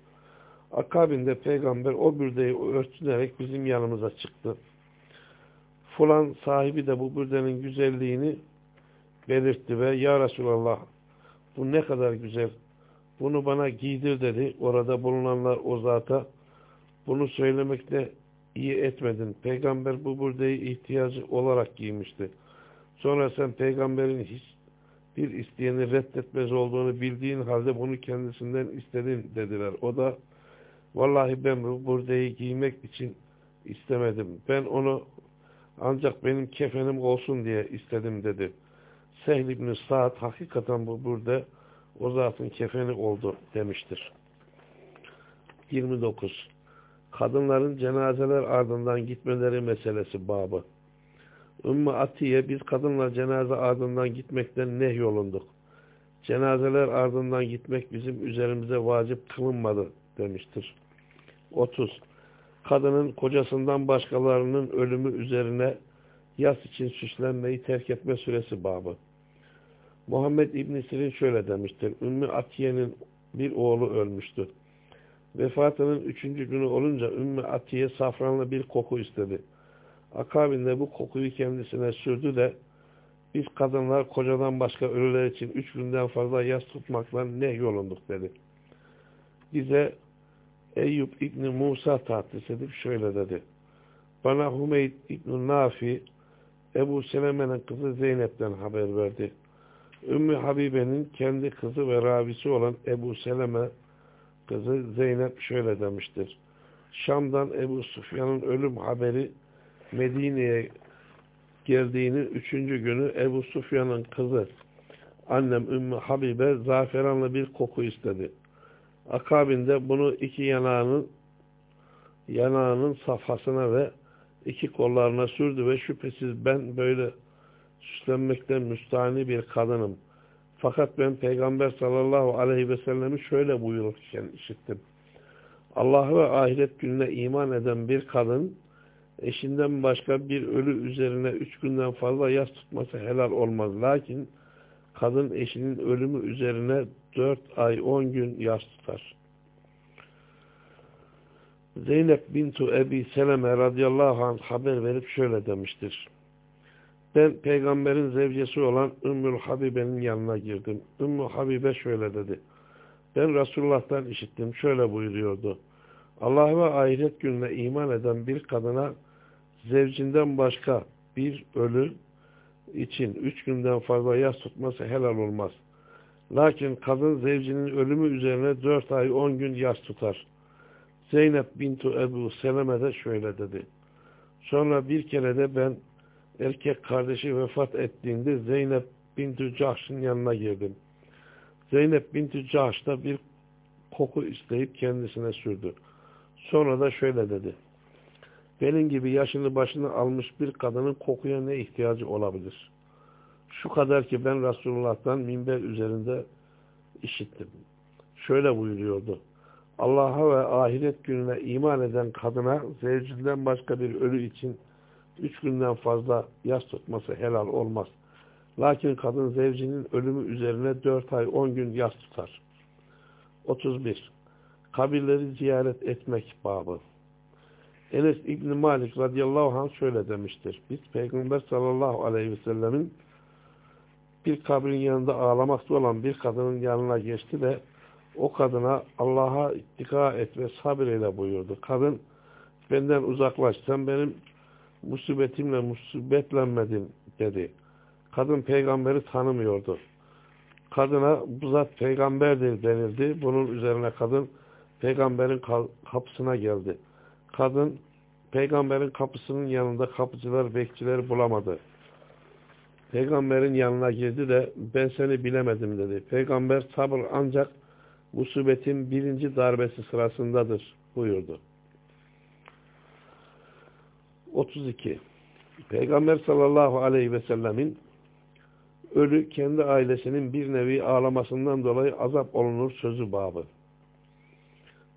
Akabinde peygamber o bürdeyi örtünerek bizim yanımıza çıktı. Fulan sahibi de bu bürdenin güzelliğini belirtti ve Ya Resulallah bu ne kadar güzel bunu bana giydir dedi. Orada bulunanlar o zata bunu söylemekle iyi etmedin. Peygamber bu burdeyi ihtiyacı olarak giymişti. Sonra sen peygamberin hiç bir isteyeni reddetmez olduğunu bildiğin halde bunu kendisinden istedin dediler. O da vallahi ben bu burdeyi giymek için istemedim. Ben onu ancak benim kefenim olsun diye istedim dedi. Sehl ibn Sa'd hakikaten bu burada o zatın kefeni oldu demiştir. 29. Kadınların cenazeler ardından gitmeleri meselesi babı. Ümmü Atiye biz kadınlar cenaze ardından gitmekten nehyolunduk. Cenazeler ardından gitmek bizim üzerimize vacip kılınmadı demiştir. 30. Kadının kocasından başkalarının ölümü üzerine yas için süslenmeyi terk etme süresi babı. Muhammed İbn Sirin şöyle demiştir. Ümmü Atiye'nin bir oğlu ölmüştü. Vefatının üçüncü günü olunca Ümmü Atiye safranlı bir koku istedi. Akabinde bu kokuyu kendisine sürdü de biz kadınlar kocadan başka ölüler için üç günden fazla yas tutmakla ne yolunduk dedi. Bize Eyüp İbni Musa tahtis edip şöyle dedi. Bana Hümeyd İbni Nafi Ebu Seleme'nin kızı Zeynep'ten haber verdi. Ümmü Habibe'nin kendi kızı ve ravisi olan Ebu Seleme kızı Zeynep şöyle demiştir. Şam'dan Ebu Sufyan'ın ölüm haberi Medine'ye geldiğinin üçüncü günü Ebu Sufyan'ın kızı annem Ümmü Habibe zaferanlı bir koku istedi. Akabinde bunu iki yanağının yanağının safhasına ve iki kollarına sürdü ve şüphesiz ben böyle süslenmekten müstahni bir kadınım. Fakat ben Peygamber sallallahu aleyhi ve sellemi şöyle buyururken işittim. Allah ve ahiret gününe iman eden bir kadın eşinden başka bir ölü üzerine üç günden fazla yas tutması helal olmaz. Lakin kadın eşinin ölümü üzerine dört ay on gün yas tutar. Zeynep bintu Ebi Seleme radıyallahu anh haber verip şöyle demiştir. Ben peygamberin zevcesi olan Ümmül Habibe'nin yanına girdim. Ümmü Habibe şöyle dedi. Ben Resulullah'tan işittim. Şöyle buyuruyordu. Allah ve ahiret gününe iman eden bir kadına zevcinden başka bir ölü için üç günden fazla yas tutması helal olmaz. Lakin kadın zevcinin ölümü üzerine dört ay on gün yas tutar. Zeynep bintu Ebu Seleme de şöyle dedi. Sonra bir kere de ben erkek kardeşi vefat ettiğinde Zeynep bintu Cahş'ın yanına girdim. Zeynep bintu Cahş da bir koku isteyip kendisine sürdü. Sonra da şöyle dedi. Benim gibi yaşını başını almış bir kadının kokuya ne ihtiyacı olabilir? Şu kadar ki ben Resulullah'tan minber üzerinde işittim. Şöyle buyuruyordu. Allah'a ve ahiret gününe iman eden kadına zevcinden başka bir ölü için üç günden fazla yas tutması helal olmaz. Lakin kadın zevcinin ölümü üzerine dört ay on gün yas tutar. 31. Kabirleri ziyaret etmek babı. Enes İbni Malik radıyallahu anh şöyle demiştir. Biz Peygamber sallallahu aleyhi ve sellemin bir kabrin yanında ağlamakta olan bir kadının yanına geçti ve o kadına Allah'a ittika et ve eyle buyurdu. Kadın benden uzaklaş sen benim musibetimle musibetlenmedin dedi. Kadın peygamberi tanımıyordu. Kadına bu zat peygamberdir denildi. Bunun üzerine kadın peygamberin kapısına geldi. Kadın peygamberin kapısının yanında kapıcılar, bekçiler bulamadı. Peygamberin yanına girdi de ben seni bilemedim dedi. Peygamber sabır ancak musibetin birinci darbesi sırasındadır buyurdu. 32. Peygamber sallallahu aleyhi ve sellemin ölü kendi ailesinin bir nevi ağlamasından dolayı azap olunur sözü babı.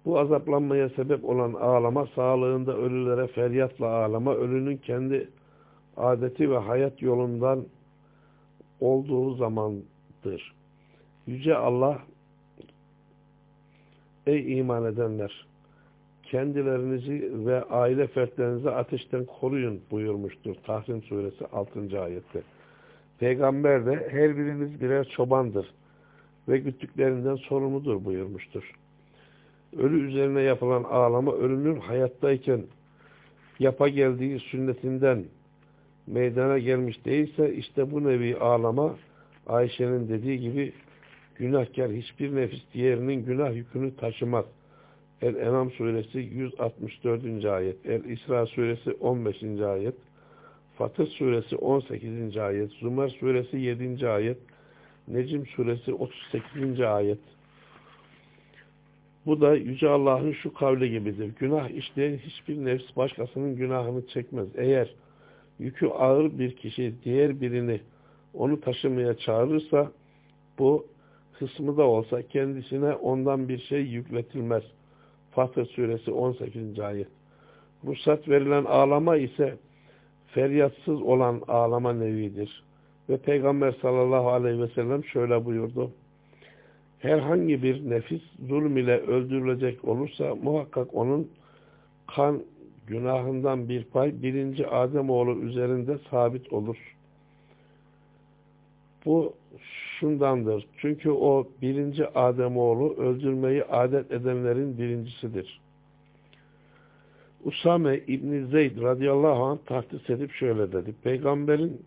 Bu azaplanmaya sebep olan ağlama, sağlığında ölülere feryatla ağlama, ölünün kendi adeti ve hayat yolundan olduğu zamandır. Yüce Allah, ey iman edenler, kendilerinizi ve aile fertlerinizi ateşten koruyun buyurmuştur. Tahrim suresi 6. ayette. Peygamber de her biriniz birer çobandır ve güttüklerinden sorumludur buyurmuştur. Ölü üzerine yapılan ağlama ölünün hayattayken yapa geldiği sünnetinden meydana gelmiş değilse işte bu nevi ağlama Ayşe'nin dediği gibi günahkar hiçbir nefis diğerinin günah yükünü taşımaz. El-Enam suresi 164. ayet, El-İsra suresi 15. ayet, Fatır suresi 18. ayet, Zümer suresi 7. ayet, Necim suresi 38. ayet. Bu da Yüce Allah'ın şu kavli gibidir. Günah işleyen hiçbir nefs başkasının günahını çekmez. Eğer yükü ağır bir kişi diğer birini onu taşımaya çağırırsa bu kısmı da olsa kendisine ondan bir şey yükletilmez. Fatır suresi 18. ayet. Ruhsat verilen ağlama ise feryatsız olan ağlama nevidir. Ve Peygamber sallallahu aleyhi ve sellem şöyle buyurdu. Herhangi bir nefis zulm ile öldürülecek olursa muhakkak onun kan günahından bir pay birinci Ademoğlu üzerinde sabit olur. Bu şundandır. Çünkü o birinci Ademoğlu öldürmeyi adet edenlerin birincisidir. Usame İbni Zeyd radıyallahu anh tahtis edip şöyle dedi. Peygamberin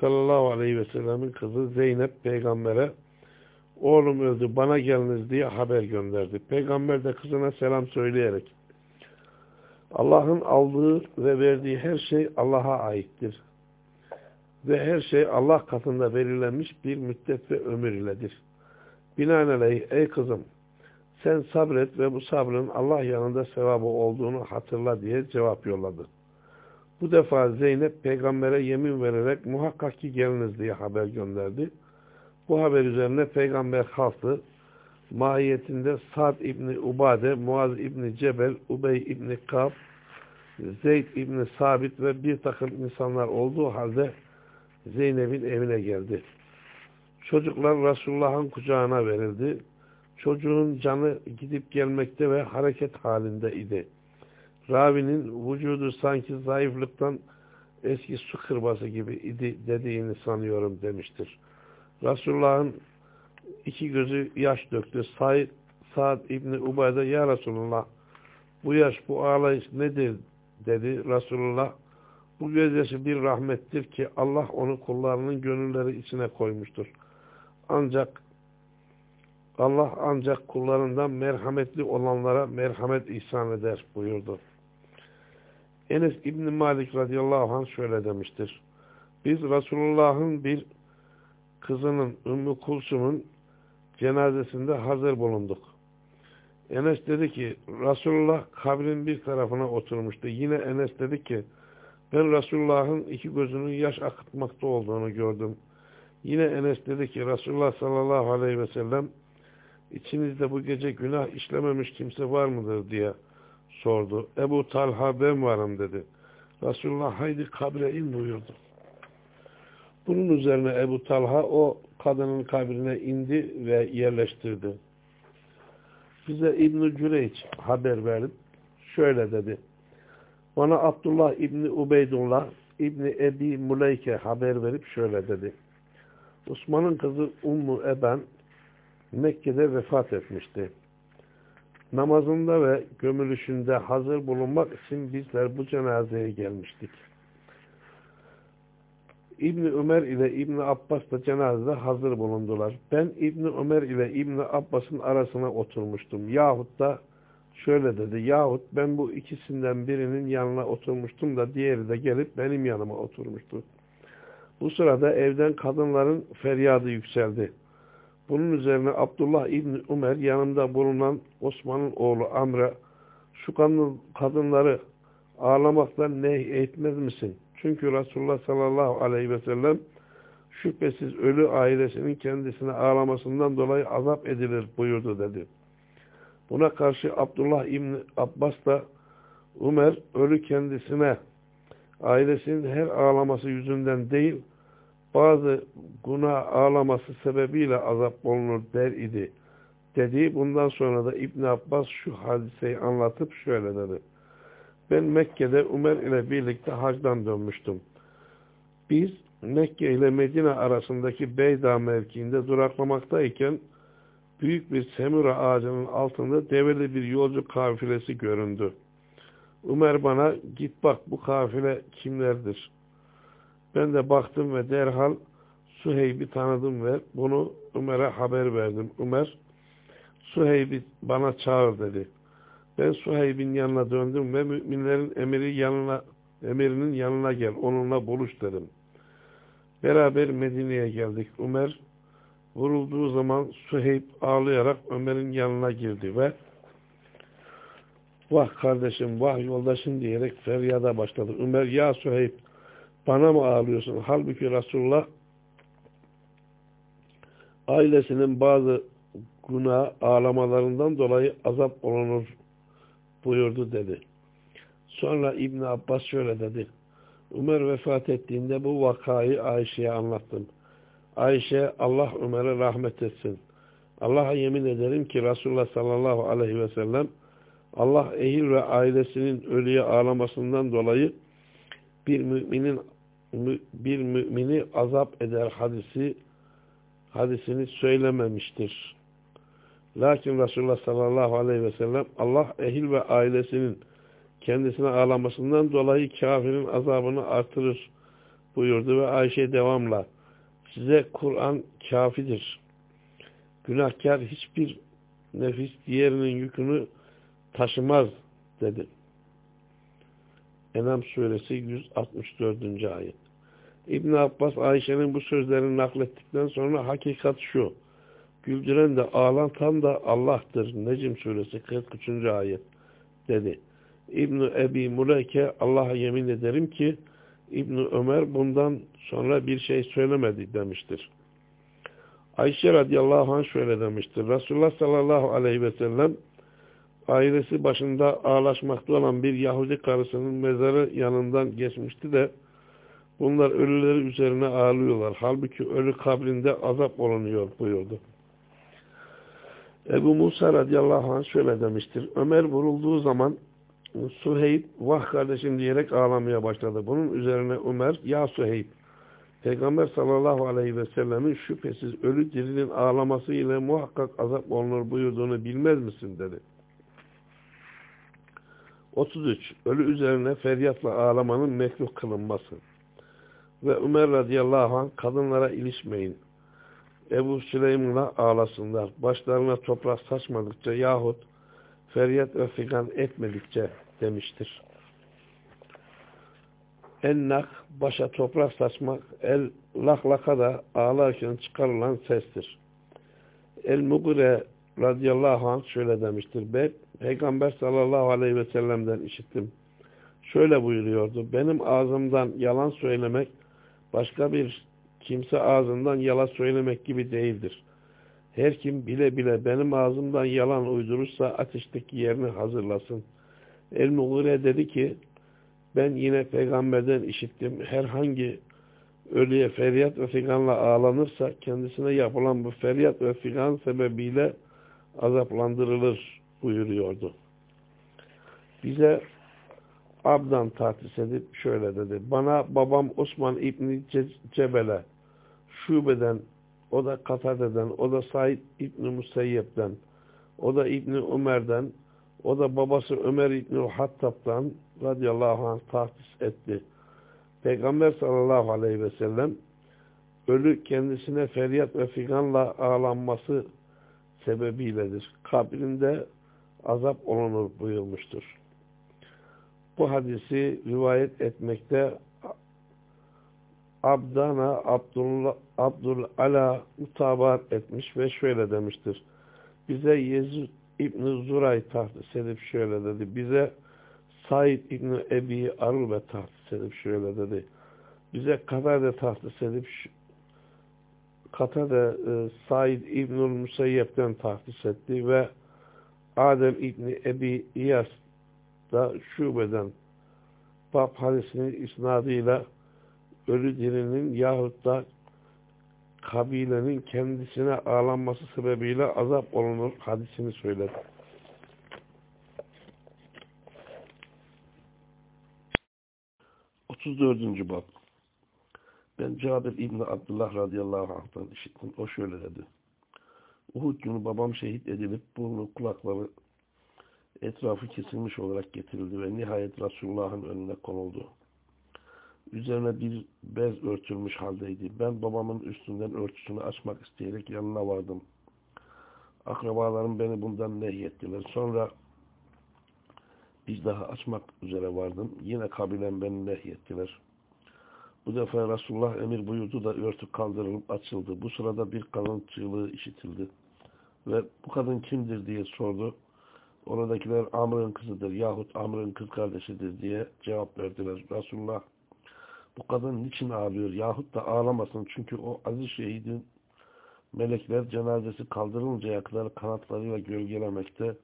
sallallahu aleyhi ve sellemin kızı Zeynep peygambere oğlum öldü bana geliniz diye haber gönderdi. Peygamber de kızına selam söyleyerek Allah'ın aldığı ve verdiği her şey Allah'a aittir. Ve her şey Allah katında belirlenmiş bir müddet ve ömür iledir. Binaenaleyh ey kızım sen sabret ve bu sabrın Allah yanında sevabı olduğunu hatırla diye cevap yolladı. Bu defa Zeynep peygambere yemin vererek muhakkak ki geliniz diye haber gönderdi. Bu haber üzerine peygamber kalktı. Mahiyetinde Sad İbni Ubade, Muaz İbni Cebel, Ubey İbni Kab, Zeyd İbni Sabit ve bir takım insanlar olduğu halde Zeynep'in evine geldi. Çocuklar Resulullah'ın kucağına verildi. Çocuğun canı gidip gelmekte ve hareket halinde idi. Ravinin vücudu sanki zayıflıktan eski su kırbası gibi idi dediğini sanıyorum demiştir. Resulullah'ın iki gözü yaş döktü. Said, Sa'd İbni Ubayda ya Resulullah bu yaş bu ağlayış nedir dedi Resulullah. Bu gözyaşı bir rahmettir ki Allah onu kullarının gönülleri içine koymuştur. Ancak Allah ancak kullarından merhametli olanlara merhamet ihsan eder buyurdu. Enes İbni Malik radıyallahu anh şöyle demiştir. Biz Resulullah'ın bir kızının Ümmü Kulsum'un cenazesinde hazır bulunduk. Enes dedi ki Resulullah kabrin bir tarafına oturmuştu. Yine Enes dedi ki ben Resulullah'ın iki gözünün yaş akıtmakta olduğunu gördüm. Yine Enes dedi ki Resulullah sallallahu aleyhi ve sellem içinizde bu gece günah işlememiş kimse var mıdır diye sordu. Ebu Talha ben varım dedi. Resulullah haydi kabre in buyurdu. Bunun üzerine Ebu Talha o kadının kabrine indi ve yerleştirdi. Bize İbn-i Cüreyç haber verip şöyle dedi. Bana Abdullah İbni Ubeydullah İbni Ebi Muleyke haber verip şöyle dedi. Osman'ın kızı Ummu Eben Mekke'de vefat etmişti. Namazında ve gömülüşünde hazır bulunmak için bizler bu cenazeye gelmiştik. İbni Ömer ile İbni Abbas da cenazede hazır bulundular. Ben İbni Ömer ile İbni Abbas'ın arasına oturmuştum. Yahut da şöyle dedi. Yahut ben bu ikisinden birinin yanına oturmuştum da diğeri de gelip benim yanıma oturmuştu. Bu sırada evden kadınların feryadı yükseldi. Bunun üzerine Abdullah İbni Ömer yanımda bulunan Osman'ın oğlu Amr'a şu kadınları ağlamaktan ne etmez misin? Çünkü Resulullah sallallahu aleyhi ve sellem şüphesiz ölü ailesinin kendisine ağlamasından dolayı azap edilir buyurdu dedi. Buna karşı Abdullah İbni Abbas da Ömer ölü kendisine ailesinin her ağlaması yüzünden değil bazı günah ağlaması sebebiyle azap olunur der idi. Dedi. Bundan sonra da İbn Abbas şu hadiseyi anlatıp şöyle dedi. Ben Mekke'de Ömer ile birlikte hacdan dönmüştüm. Biz Mekke ile Medine arasındaki Beyda mevkiinde duraklamaktayken büyük bir semura ağacının altında develi bir yolcu kafilesi göründü. Ömer bana git bak bu kafile kimlerdir? Ben de baktım ve derhal Suheyb'i tanıdım ve bunu Ömer'e haber verdim. Ömer Suheyb'i bana çağır dedi. Ben Suheyb'in yanına döndüm ve müminlerin emiri yanına, emirinin yanına gel, onunla buluş dedim. Beraber Medine'ye geldik. Ömer vurulduğu zaman Suheyb ağlayarak Ömer'in yanına girdi ve vah kardeşim, vah yoldaşım diyerek feryada başladı. Ömer ya Suheyb bana mı ağlıyorsun? Halbuki Resulullah ailesinin bazı günah ağlamalarından dolayı azap olunur buyurdu dedi. Sonra İbn Abbas şöyle dedi. Ömer vefat ettiğinde bu vakayı Ayşe'ye anlattım. Ayşe Allah Ömer'e rahmet etsin. Allah'a yemin ederim ki Resulullah sallallahu aleyhi ve sellem Allah ehil ve ailesinin ölüye ağlamasından dolayı bir müminin bir mümini azap eder hadisi hadisini söylememiştir. Lakin Resulullah sallallahu aleyhi ve sellem Allah ehil ve ailesinin kendisine ağlamasından dolayı kafirin azabını artırır buyurdu ve Ayşe devamla size Kur'an kafidir. Günahkar hiçbir nefis diğerinin yükünü taşımaz dedi. Enam suresi 164. ayet. İbn Abbas Ayşe'nin bu sözlerini naklettikten sonra hakikat şu. Güldüren de ağlatan da Allah'tır. Necim suresi 43. ayet dedi. ibn Ebi Muleyke Allah'a yemin ederim ki ibn Ömer bundan sonra bir şey söylemedi demiştir. Ayşe radıyallahu anh şöyle demiştir. Resulullah sallallahu aleyhi ve sellem ailesi başında ağlaşmakta olan bir Yahudi karısının mezarı yanından geçmişti de bunlar ölüleri üzerine ağlıyorlar. Halbuki ölü kabrinde azap olunuyor buyurdu. Ebu Musa radıyallahu anh şöyle demiştir. Ömer vurulduğu zaman Suheyb vah kardeşim diyerek ağlamaya başladı. Bunun üzerine Ömer ya Suheyb Peygamber sallallahu aleyhi ve sellemin şüphesiz ölü dirinin ağlaması ile muhakkak azap olunur buyurduğunu bilmez misin dedi. 33. Ölü üzerine feryatla ağlamanın mekruh kılınması. Ve Ömer radıyallahu anh kadınlara ilişmeyin. Ebu Süleym'la ağlasınlar. Başlarına toprak saçmadıkça yahut feryat ve figan etmedikçe demiştir. Ennak başa toprak saçmak, el laklaka da ağlarken çıkarılan sestir. El-Mugire radıyallahu anh şöyle demiştir. Ben Peygamber sallallahu aleyhi ve sellem'den işittim. Şöyle buyuruyordu. Benim ağzımdan yalan söylemek başka bir kimse ağzından yalan söylemek gibi değildir. Her kim bile bile benim ağzımdan yalan uydurursa ateşteki yerini hazırlasın. El-Mughire dedi ki ben yine peygamberden işittim. Herhangi ölüye feryat ve figanla ağlanırsa kendisine yapılan bu feryat ve figan sebebiyle azaplandırılır buyuruyordu. Bize Abdan tahtis edip şöyle dedi. Bana babam Osman İbni Cebel'e Şube'den, o da Katade'den, o da Said İbni Musayyep'ten, o da İbni Ömer'den, o da babası Ömer İbni Hattab'dan radıyallahu anh tahsis etti. Peygamber sallallahu aleyhi ve sellem ölü kendisine feryat ve figanla ağlanması sebebiyledir. Kabrinde azap olunur buyurmuştur. Bu hadisi rivayet etmekte Abdana Abdullah, Abdul Ala mutabat etmiş ve şöyle demiştir. Bize Yezid İbn Zuray tahsis edip şöyle dedi. Bize Said İbn Ebi Arube tahsis edip şöyle dedi. Bize Katade tahsis edip Katade e, Said İbnül Musayyep'ten tahsis etti ve Adem İbni Ebi İyas da şubeden Bab hadisinin isnadıyla ölü dirinin yahut da kabilenin kendisine ağlanması sebebiyle azap olunur hadisini söyledi. Otuz dördüncü bab. Ben Cabir İbni Abdullah radıyallahu anh'tan işittim. O şöyle dedi. Uhud günü babam şehit edilip burnu kulakları etrafı kesilmiş olarak getirildi ve nihayet Resulullah'ın önüne konuldu. Üzerine bir bez örtülmüş haldeydi. Ben babamın üstünden örtüsünü açmak isteyerek yanına vardım. Akrabalarım beni bundan nehyettiler. Sonra bir daha açmak üzere vardım. Yine kabilen beni nehyettiler. Bu defa Resulullah emir buyurdu da örtü kaldırılıp açıldı. Bu sırada bir kadın çığlığı işitildi. Ve bu kadın kimdir diye sordu. Oradakiler Amr'ın kızıdır yahut Amr'ın kız kardeşidir diye cevap verdiler. Resulullah bu kadın niçin ağlıyor yahut da ağlamasın çünkü o aziz şehidin melekler cenazesi kaldırılıncaya kadar kanatlarıyla gölgelemekte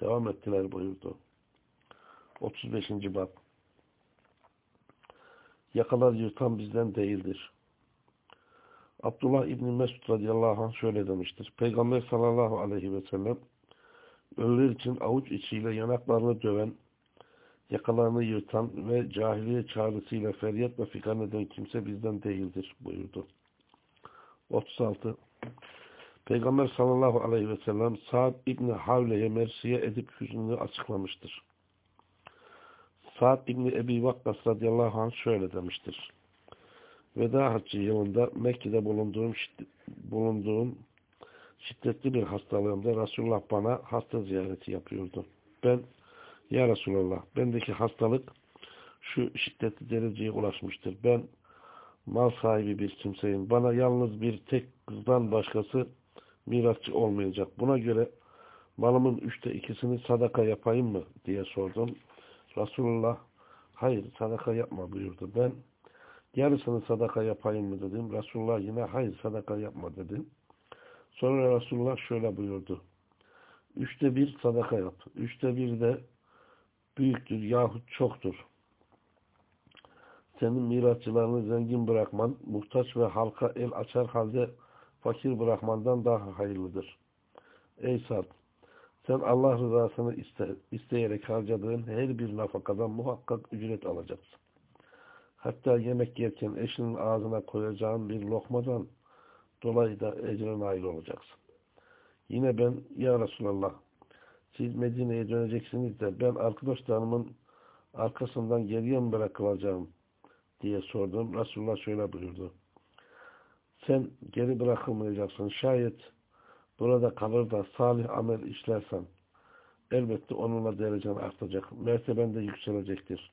devam ettiler buyurdu. 35. Bab Yakalar yırtan bizden değildir. Abdullah İbni Mesud radıyallahu anh şöyle demiştir. Peygamber sallallahu aleyhi ve sellem ölüler için avuç içiyle yanaklarını döven, yakalarını yırtan ve cahiliye çağrısıyla feryat ve figan eden kimse bizden değildir buyurdu. 36. Peygamber sallallahu aleyhi ve sellem Sa'd İbni Havle'ye mersiye edip hüznünü açıklamıştır. Sa'd İbni Ebi Vakkas radıyallahu anh şöyle demiştir. Veda haccı yılında Mekke'de bulunduğum, bulunduğum şiddetli bir hastalığımda Resulullah bana hasta ziyareti yapıyordu. Ben, Ya Resulallah, bendeki hastalık şu şiddetli dereceye ulaşmıştır. Ben mal sahibi bir kimseyim. Bana yalnız bir tek kızdan başkası mirasçı olmayacak. Buna göre malımın üçte ikisini sadaka yapayım mı diye sordum. Resulullah hayır sadaka yapma buyurdu. Ben yarısını sadaka yapayım mı dedim. Resulullah yine hayır sadaka yapma dedim. Sonra Resulullah şöyle buyurdu. Üçte bir sadaka yap. Üçte bir de büyüktür yahut çoktur. Senin mirasçılarını zengin bırakman, muhtaç ve halka el açar halde fakir bırakmandan daha hayırlıdır. Ey Sad! Sen Allah rızasını iste, isteyerek harcadığın her bir nafakadan muhakkak ücret alacaksın. Hatta yemek yerken eşinin ağzına koyacağın bir lokmadan dolayı da ecre nail olacaksın. Yine ben ya Resulallah siz Medine'ye döneceksiniz de ben arkadaşlarımın arkasından geriye mi bırakılacağım diye sordum. Resulullah şöyle buyurdu. Sen geri bırakılmayacaksın. Şayet burada kalır da salih amel işlersen elbette onunla derecen artacak. Merteben de yükselecektir.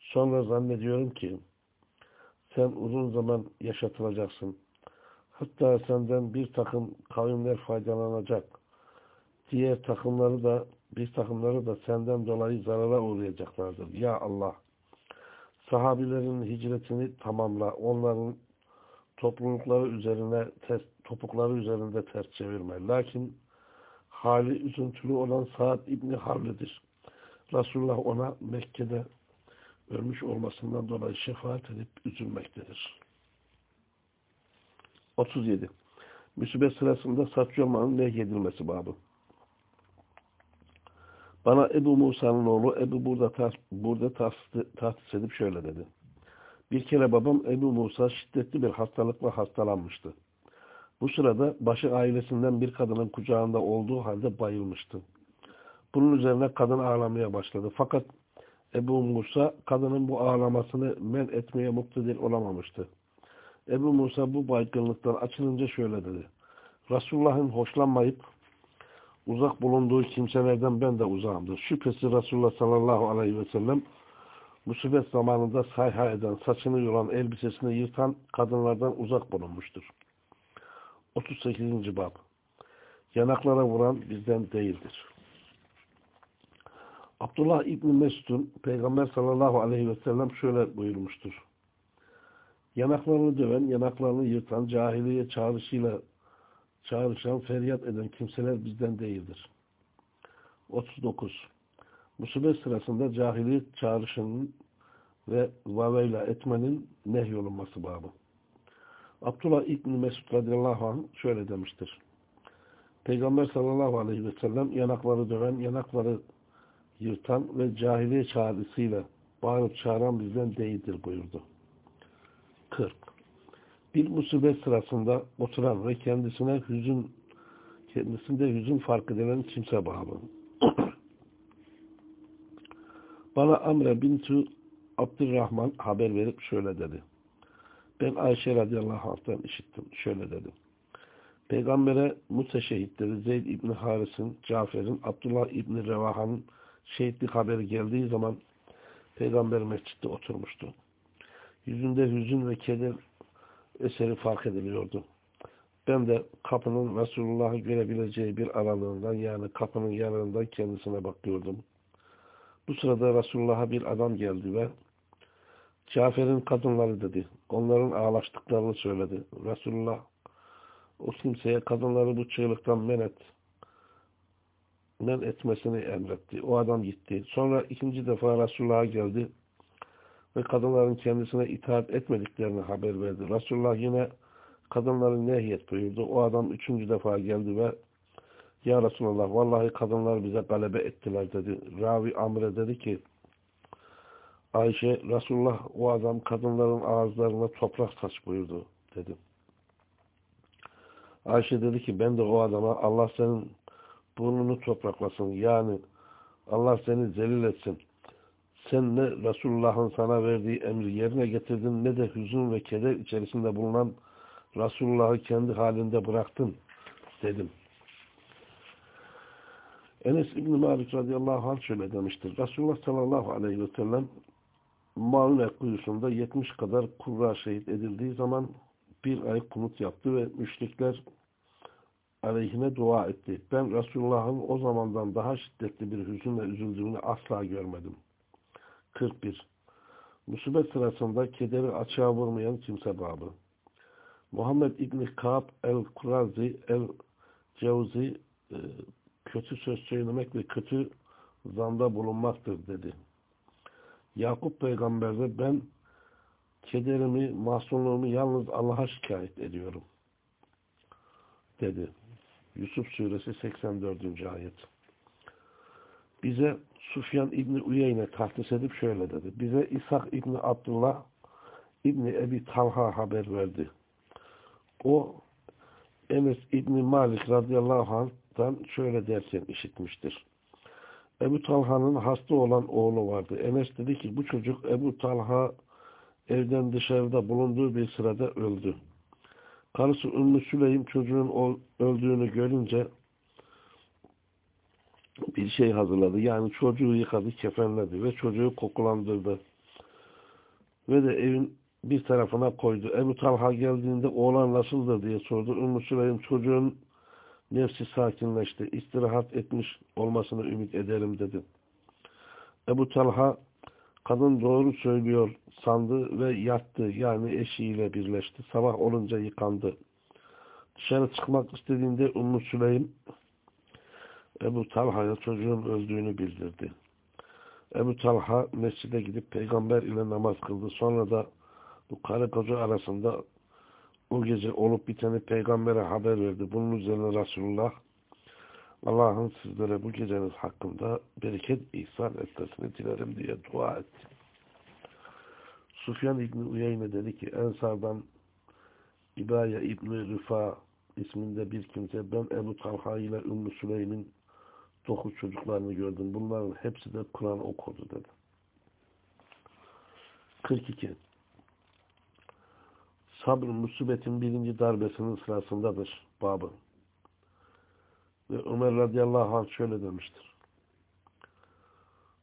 Sonra zannediyorum ki sen uzun zaman yaşatılacaksın. Hatta senden bir takım kavimler faydalanacak. Diğer takımları da bir takımları da senden dolayı zarara uğrayacaklardır. Ya Allah! Sahabilerin hicretini tamamla. Onların toplulukları üzerine ters, topukları üzerinde ters çevirme. Lakin hali üzüntülü olan Sa'd İbni Havli'dir. Resulullah ona Mekke'de ölmüş olmasından dolayı şefaat edip üzülmektedir. 37. Müsibet sırasında saç yolmanın nehyedilmesi babı. Bana Ebu Musa'nın oğlu Ebu burada, tas, burada tahsis edip şöyle dedi. Bir kere babam Ebu Musa şiddetli bir hastalıkla hastalanmıştı. Bu sırada başı ailesinden bir kadının kucağında olduğu halde bayılmıştı. Bunun üzerine kadın ağlamaya başladı. Fakat Ebu Musa kadının bu ağlamasını men etmeye muktedir olamamıştı. Ebu Musa bu baygınlıktan açılınca şöyle dedi. Resulullah'ın hoşlanmayıp uzak bulunduğu kimselerden ben de uzağımdır. Şüphesiz Resulullah sallallahu aleyhi ve sellem musibet zamanında sayha eden, saçını yolan, elbisesini yırtan kadınlardan uzak bulunmuştur. 38. Bab Yanaklara vuran bizden değildir. Abdullah İbni Mesud'un Peygamber sallallahu aleyhi ve sellem şöyle buyurmuştur. Yanaklarını döven, yanaklarını yırtan, cahiliye çağrışıyla çağrışan, feryat eden kimseler bizden değildir. 39. Musibet sırasında cahiliye çağrışının ve vaveyla etmenin nehyolunması babı. Abdullah İbni Mesud radıyallahu anh şöyle demiştir. Peygamber sallallahu aleyhi ve sellem yanakları döven, yanakları yırtan ve cahiliye çağrısıyla bağırıp çağıran bizden değildir buyurdu. 40. Bir musibet sırasında oturan ve kendisine hüzün kendisinde hüzün fark edilen kimse bağlı. Bana Amre bintu Abdurrahman haber verip şöyle dedi. Ben Ayşe radıyallahu anh'tan işittim. Şöyle dedi. Peygamber'e müteşehitleri Zeyd İbni Haris'in, Cafer'in, Abdullah İbni Revaha'nın şehitlik haberi geldiği zaman Peygamber mescitte oturmuştu. Yüzünde hüzün ve keder eseri fark ediliyordu. Ben de kapının Resulullah'ı görebileceği bir aralığından yani kapının yanından kendisine bakıyordum. Bu sırada Resulullah'a bir adam geldi ve Cafer'in kadınları dedi. Onların ağlaştıklarını söyledi. Resulullah o kimseye kadınları bu çığlıktan men et. Men etmesini emretti. O adam gitti. Sonra ikinci defa Resulullah'a geldi ve kadınların kendisine itaat etmediklerini haber verdi. Resulullah yine kadınların nehyet buyurdu. O adam üçüncü defa geldi ve Ya Resulallah vallahi kadınlar bize galebe ettiler dedi. Ravi Amre dedi ki Ayşe Resulullah o adam kadınların ağızlarına toprak saç buyurdu dedi. Ayşe dedi ki ben de o adama Allah senin burnunu topraklasın yani Allah seni zelil etsin. Sen ne Resulullah'ın sana verdiği emri yerine getirdin ne de hüzün ve keder içerisinde bulunan Resulullah'ı kendi halinde bıraktın dedim. Enes İbni Malik radıyallahu anh şöyle demiştir. Resulullah sallallahu aleyhi ve sellem Maune kuyusunda 70 kadar kurra şehit edildiği zaman bir ay kunut yaptı ve müşrikler aleyhine dua etti. Ben Resulullah'ın o zamandan daha şiddetli bir hüzünle üzüldüğünü asla görmedim. 41. Musibet sırasında kederi açığa vurmayan kimse babı. Muhammed İbni Ka'b el-Kurazi el-Cevzi e, kötü söz söylemek ve kötü zanda bulunmaktır dedi. Yakup peygamber de ben kederimi, mahzunluğumu yalnız Allah'a şikayet ediyorum dedi. Yusuf suresi 84. ayet. Bize Sufyan İbni Uyeyne tahtis edip şöyle dedi. Bize İshak İbni Abdullah İbni Ebi Talha haber verdi. O Enes İbni Malik radıyallahu anh'tan şöyle derken işitmiştir. Ebu Talha'nın hasta olan oğlu vardı. Enes dedi ki bu çocuk Ebu Talha evden dışarıda bulunduğu bir sırada öldü. Karısı Ümmü Süleym çocuğun öldüğünü görünce bir şey hazırladı. Yani çocuğu yıkadı, kefenledi ve çocuğu kokulandırdı. Ve de evin bir tarafına koydu. Ebu Talha geldiğinde oğlan nasıldır diye sordu. Ümmü Süleym çocuğun nefsi sakinleşti. İstirahat etmiş olmasını ümit ederim dedi. Ebu Talha kadın doğru söylüyor sandı ve yattı. Yani eşiyle birleşti. Sabah olunca yıkandı. Dışarı çıkmak istediğinde Ümmü Süleym Ebu Talha'ya çocuğun öldüğünü bildirdi. Ebu Talha mescide gidip peygamber ile namaz kıldı. Sonra da bu karı koca arasında o gece olup biteni peygambere haber verdi. Bunun üzerine Resulullah Allah'ın sizlere bu geceniz hakkında bereket ihsan etmesini dilerim diye dua etti. Sufyan İbni Uyeyne dedi ki Ensardan İbaya İbni Rıfa isminde bir kimse ben Ebu Talha ile Ümmü Süleym'in dokuz çocuklarını gördüm. Bunların hepsi de Kur'an okudu dedi. 42 Sabr musibetin birinci darbesinin sırasındadır babı. Ve Ömer radıyallahu anh şöyle demiştir.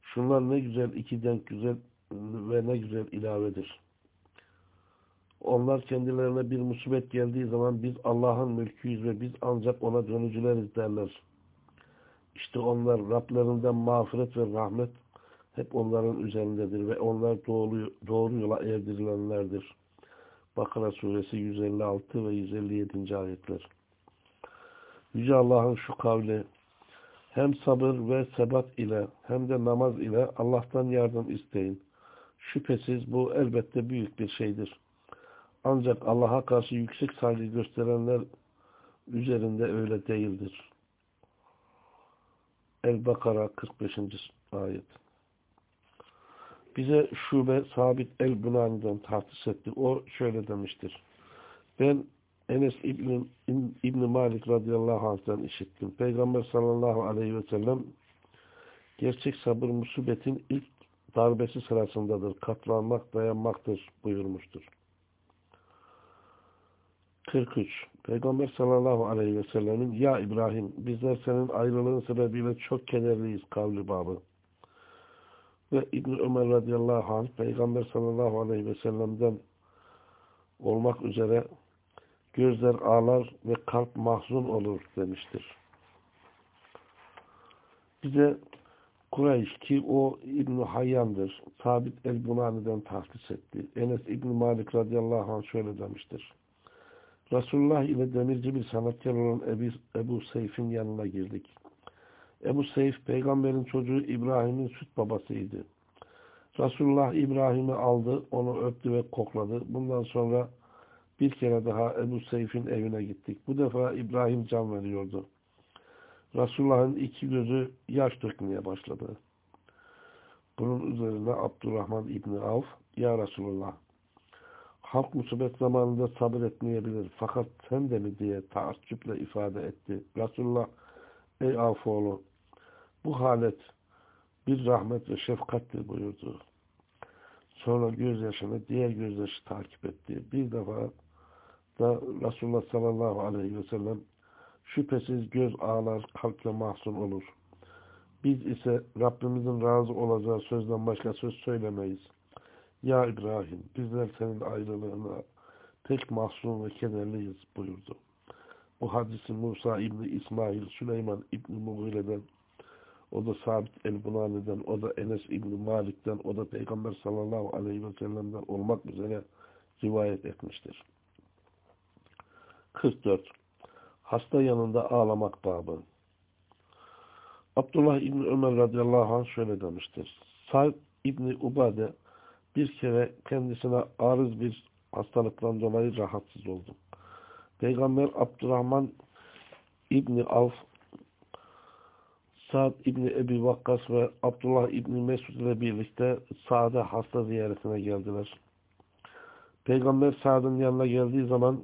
Şunlar ne güzel iki denk güzel ve ne güzel ilavedir. Onlar kendilerine bir musibet geldiği zaman biz Allah'ın mülküyüz ve biz ancak ona dönücüleriz derler. İşte onlar Rablerinden mağfiret ve rahmet hep onların üzerindedir ve onlar doğru, doğru yola erdirilenlerdir. Bakara suresi 156 ve 157. ayetler. Yüce Allah'ın şu kavli hem sabır ve sebat ile hem de namaz ile Allah'tan yardım isteyin. Şüphesiz bu elbette büyük bir şeydir. Ancak Allah'a karşı yüksek saygı gösterenler üzerinde öyle değildir. El-Bakara 45. ayet. Bize şube sabit el-Bunani'den tahsis etti. O şöyle demiştir. Ben Enes İbn, İbn Malik radıyallahu anh'tan işittim. Peygamber sallallahu aleyhi ve sellem gerçek sabır musibetin ilk darbesi sırasındadır. Katlanmak, dayanmaktır buyurmuştur. 43. Peygamber sallallahu aleyhi ve sellemin Ya İbrahim bizler senin ayrılığın sebebiyle çok kederliyiz kavli babı. Ve İbn Ömer radıyallahu anh Peygamber sallallahu aleyhi ve sellem'den olmak üzere gözler ağlar ve kalp mahzun olur demiştir. Bize Kureyş ki o İbn Hayyan'dır. Sabit el-Bunani'den tahsis etti. Enes İbn Malik radıyallahu anh şöyle demiştir. Resulullah ile demirci bir sanatkar olan Ebu, Ebu Seyf'in yanına girdik. Ebu Seyf peygamberin çocuğu İbrahim'in süt babasıydı. Resulullah İbrahim'i aldı, onu öptü ve kokladı. Bundan sonra bir kere daha Ebu Seyf'in evine gittik. Bu defa İbrahim can veriyordu. Resulullah'ın iki gözü yaş dökmeye başladı. Bunun üzerine Abdurrahman İbni Avf, Ya Resulullah, halk musibet zamanında sabır etmeyebilir. Fakat sen de mi diye taaccüple ifade etti. Resulullah, ey Avfoğlu, bu halet bir rahmet ve şefkattir buyurdu. Sonra gözyaşını diğer gözyaşı takip etti. Bir defa da Resulullah sallallahu aleyhi ve sellem şüphesiz göz ağlar, kalple mahzun olur. Biz ise Rabbimizin razı olacağı sözden başka söz söylemeyiz. Ya İbrahim, bizler senin ayrılığına pek mahzun ve kederliyiz buyurdu. Bu hadisi Musa İbni İsmail, Süleyman İbni Mughile'den, o da Sabit el-Bunani'den, o da Enes İbni Malik'ten, o da Peygamber sallallahu aleyhi ve sellem'den olmak üzere rivayet etmiştir. 44. Hasta yanında ağlamak babı. Abdullah İbni Ömer radıyallahu anh şöyle demiştir. Sa'd İbni Ubade bir kere kendisine arız bir hastalıktan dolayı rahatsız oldu. Peygamber Abdurrahman İbni Avf Sa'd İbni Ebi Vakkas ve Abdullah İbni Mesud ile birlikte Sa'd'a hasta ziyaretine geldiler. Peygamber Sa'd'ın yanına geldiği zaman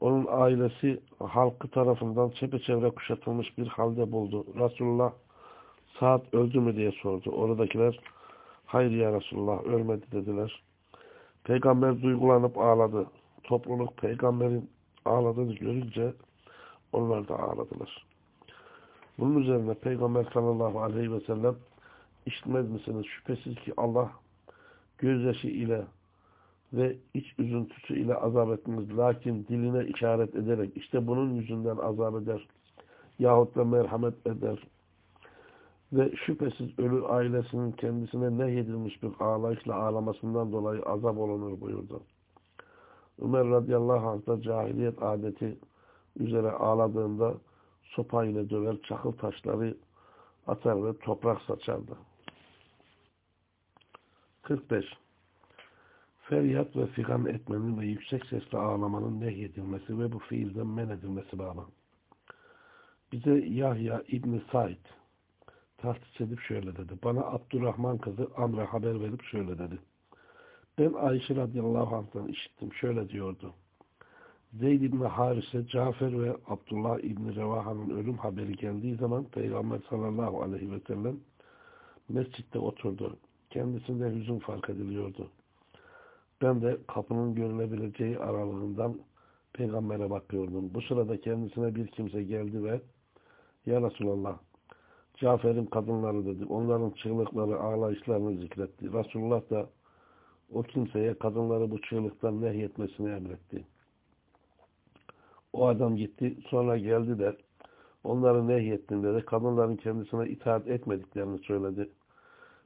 onun ailesi halkı tarafından çepeçevre kuşatılmış bir halde buldu. Resulullah Sa'd öldü mü diye sordu. Oradakiler hayır ya Resulullah ölmedi dediler. Peygamber duygulanıp ağladı. Topluluk peygamberin ağladığını görünce onlar da ağladılar. Bunun üzerine Peygamber sallallahu aleyhi ve sellem işitmez misiniz? Şüphesiz ki Allah gözyaşı ile ve iç üzüntüsü ile azap etmez. Lakin diline işaret ederek işte bunun yüzünden azap eder. Yahut da merhamet eder. Ve şüphesiz ölü ailesinin kendisine ne yedilmiş bir ağlayışla ağlamasından dolayı azap olunur buyurdu. Ömer radıyallahu anh da cahiliyet adeti üzere ağladığında sopa ile döver, çakıl taşları atar ve toprak saçardı. 45. Feryat ve figan etmenin ve yüksek sesle ağlamanın nehyedilmesi ve bu fiilden men edilmesi bağlı. Bize Yahya İbni Said tahsis edip şöyle dedi. Bana Abdurrahman kızı Amr'a haber verip şöyle dedi. Ben Ayşe radıyallahu anh'tan işittim. Şöyle diyordu. Zeyd İbni Harise, Cafer ve Abdullah İbni Revaha'nın ölüm haberi geldiği zaman Peygamber sallallahu aleyhi ve sellem mescitte oturdu. Kendisinde hüzün fark ediliyordu. Ben de kapının görülebileceği aralığından peygambere bakıyordum. Bu sırada kendisine bir kimse geldi ve Ya Resulallah Cafer'in kadınları dedi. Onların çığlıkları, ağlayışlarını zikretti. Resulullah da o kimseye kadınları bu çığlıktan nehyetmesini emretti. O adam gitti. Sonra geldi de onları nehyettiğinde de kadınların kendisine itaat etmediklerini söyledi.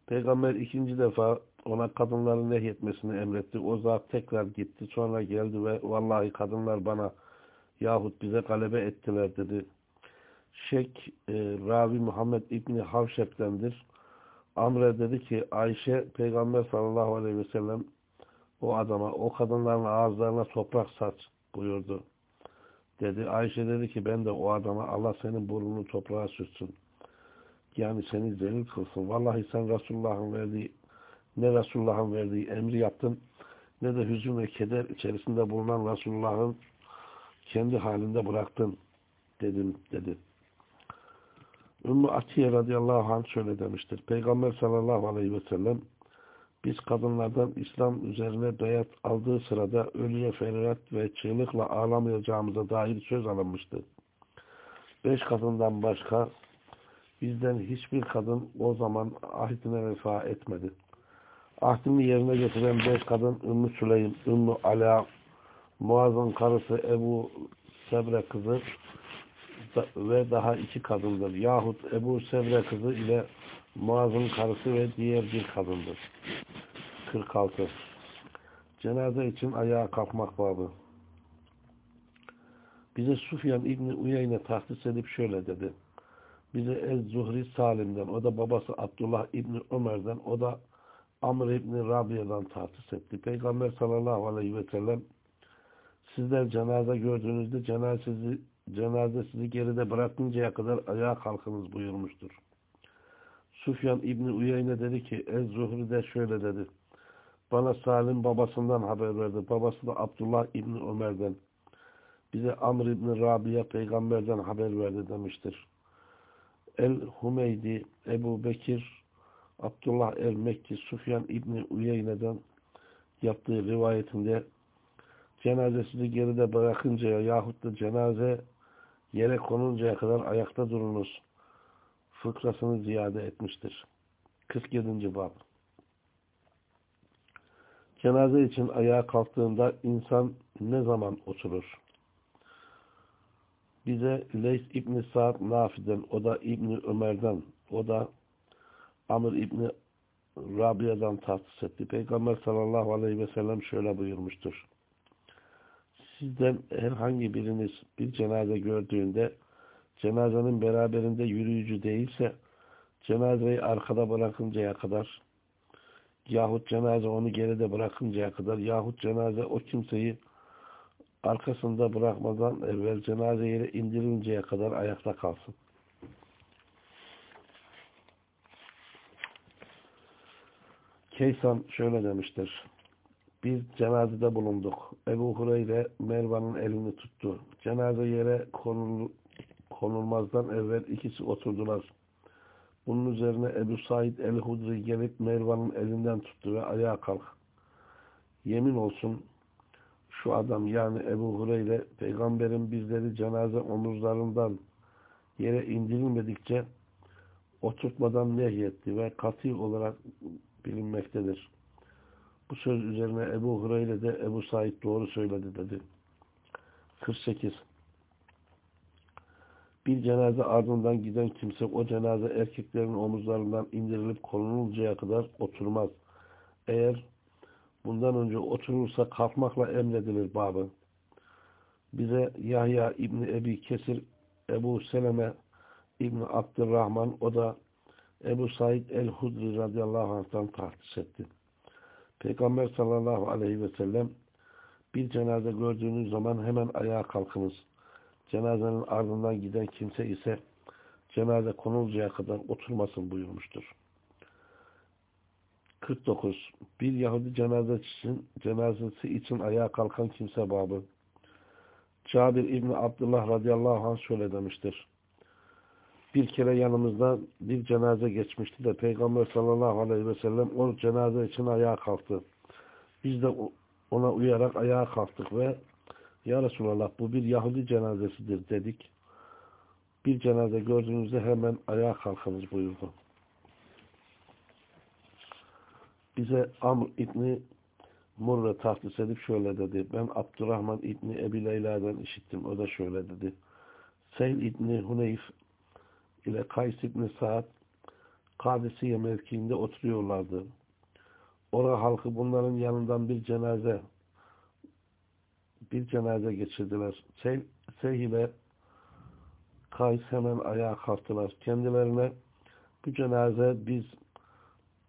Peygamber ikinci defa ona kadınları nehyetmesini emretti. O zat tekrar gitti. Sonra geldi ve vallahi kadınlar bana yahut bize galebe ettiler dedi. Şek e, Ravi Muhammed İbni Havşep'tendir. Amre dedi ki Ayşe Peygamber sallallahu aleyhi ve sellem o adama o kadınların ağızlarına toprak saç buyurdu. Dedi. Ayşe dedi ki ben de o adama Allah senin burnunu toprağa sürsün. Yani seni zelil kılsın. Vallahi sen Resulullah'ın verdiği ne Resulullah'ın verdiği emri yaptın ne de hüzün ve keder içerisinde bulunan Resulullah'ın kendi halinde bıraktın dedim dedi. Ümmü Atiye radıyallahu anh şöyle demiştir. Peygamber sallallahu aleyhi ve sellem biz kadınlardan İslam üzerine beyat aldığı sırada ölüye feryat ve çığlıkla ağlamayacağımıza dair söz alınmıştı. Beş kadından başka bizden hiçbir kadın o zaman ahdine vefa etmedi. Ahdini yerine getiren beş kadın Ümmü Süleym, Ümmü Ala, Muaz'ın karısı Ebu Sebre kızı ve daha iki kadındır. Yahut Ebu Sebre kızı ile Muaz'ın karısı ve diğer bir kadındır. 46. Cenaze için ayağa kalkmak babı. Bize Sufyan İbni Uyeyne tahsis edip şöyle dedi. Bize Ez-Zuhri Salim'den, o da babası Abdullah İbni Ömer'den, o da Amr İbni Rabia'dan tahsis etti. Peygamber sallallahu aleyhi ve sellem sizler cenaze gördüğünüzde cenazesi, cenaze sizi geride bırakıncaya kadar ayağa kalkınız buyurmuştur. Sufyan İbni Uyeyne dedi ki Ez-Zuhri de şöyle dedi. Bana Salim babasından haber verdi. Babası da Abdullah İbni Ömer'den. Bize Amr İbni Rabia peygamberden haber verdi demiştir. El-Humeydi, Ebu Bekir, Abdullah el-Mekki, Sufyan İbni Uyeyne'den yaptığı rivayetinde cenazesini geride bırakıncaya yahut da cenaze yere konuncaya kadar ayakta durunuz fıkrasını ziyade etmiştir. 47. Bab Cenaze için ayağa kalktığında insan ne zaman oturur? Bize Leys İbni Sa'd Nafi'den, o da İbni Ömer'den, o da Amr İbni Rabia'dan tahsis etti. Peygamber sallallahu aleyhi ve sellem şöyle buyurmuştur. Sizden herhangi biriniz bir cenaze gördüğünde cenazenin beraberinde yürüyücü değilse cenazeyi arkada bırakıncaya kadar yahut cenaze onu geride bırakıncaya kadar yahut cenaze o kimseyi arkasında bırakmadan evvel cenaze yere indirinceye kadar ayakta kalsın. Keysan şöyle demiştir. Biz cenazede bulunduk. Ebu Hureyre Mervan'ın elini tuttu. Cenaze yere konul, konulmazdan evvel ikisi oturdular. Bunun üzerine Ebu Said el-Hudri gelip Mervan'ın elinden tuttu ve ayağa kalk. Yemin olsun şu adam yani Ebu Hureyre peygamberin bizleri cenaze omuzlarından yere indirilmedikçe oturtmadan nehyetti ve katı olarak bilinmektedir. Bu söz üzerine Ebu Hureyre de Ebu Said doğru söyledi dedi. 48 bir cenaze ardından giden kimse o cenaze erkeklerin omuzlarından indirilip konuluncaya kadar oturmaz. Eğer bundan önce oturursa kalkmakla emredilir babı. Bize Yahya İbni Ebi Kesir, Ebu Seleme İbni Abdurrahman, o da Ebu Said el-Hudri radıyallahu anh'tan tahsis etti. Peygamber sallallahu aleyhi ve sellem bir cenaze gördüğünüz zaman hemen ayağa kalkınız. Cenazenin ardından giden kimse ise cenaze konuluncaya kadar oturmasın buyurmuştur. 49. Bir Yahudi cenazesi için, cenazesi için ayağa kalkan kimse babı. Cabir İbni Abdullah radıyallahu anh şöyle demiştir. Bir kere yanımızda bir cenaze geçmişti de Peygamber sallallahu aleyhi ve sellem o cenaze için ayağa kalktı. Biz de Ona uyarak ayağa kalktık ve Ya Resulallah bu bir Yahudi cenazesidir dedik. Bir cenaze gördüğünüzde hemen ayağa kalkınız buyurdu. Bize Amr İbni Murre tahsis edip şöyle dedi. Ben Abdurrahman İbni Ebi Leyla'dan işittim. O da şöyle dedi. Seyl İbni Huneyf ile Kays İbni Sa'd Kadisiye mevkiinde oturuyorlardı. Orada halkı bunların yanından bir cenaze bir cenaze geçirdiler. Seyh, ile Kays hemen ayağa kalktılar. Kendilerine bu cenaze biz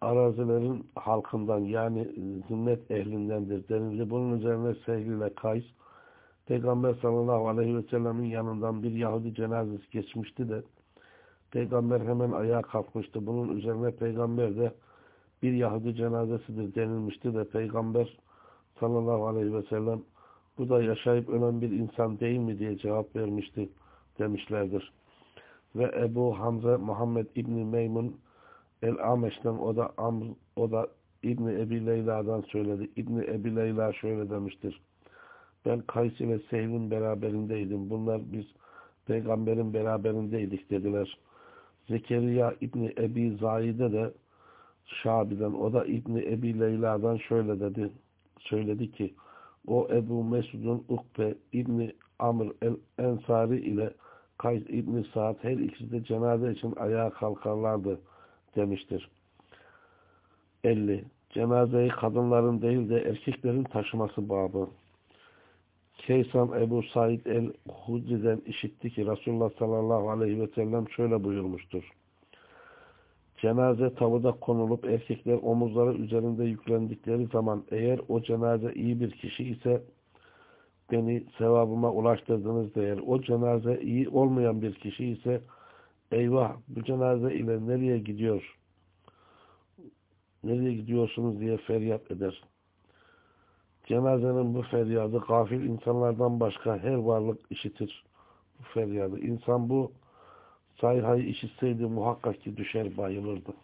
arazilerin halkından yani zimmet ehlindendir denildi. Bunun üzerine Seyh ile Kays Peygamber sallallahu aleyhi ve sellemin yanından bir Yahudi cenazesi geçmişti de Peygamber hemen ayağa kalkmıştı. Bunun üzerine Peygamber de bir Yahudi cenazesidir denilmişti de Peygamber sallallahu aleyhi ve sellem bu da yaşayıp ölen bir insan değil mi diye cevap vermişti demişlerdir. Ve Ebu Hamza Muhammed İbni Meymun El-Ameş'ten o da Amr, o da İbni Ebi Leyla'dan söyledi. İbni Ebi Leyla şöyle demiştir. Ben Kays ile Seyl'in beraberindeydim. Bunlar biz peygamberin beraberindeydik dediler. Zekeriya İbni Ebi Zahide de Şabi'den o da İbni Ebi Leyla'dan şöyle dedi. Söyledi ki o Ebu Mesud'un Ukbe İbni Amr el-Ensari ile Kays İbni Sa'd her ikisi de cenaze için ayağa kalkarlardı demiştir. 50. Cenazeyi kadınların değil de erkeklerin taşıması babı. Keysan Ebu Said el-Hudri'den işitti ki Resulullah sallallahu aleyhi ve sellem şöyle buyurmuştur. Cenaze tavuda konulup erkekler omuzları üzerinde yüklendikleri zaman eğer o cenaze iyi bir kişi ise beni sevabıma ulaştırdınız değer. O cenaze iyi olmayan bir kişi ise eyvah bu cenaze ile nereye gidiyor? Nereye gidiyorsunuz diye feryat eder. Cenazenin bu feryadı gafil insanlardan başka her varlık işitir. Bu feryadı. İnsan bu sayhayı işitseydi muhakkak ki düşer bayılırdı.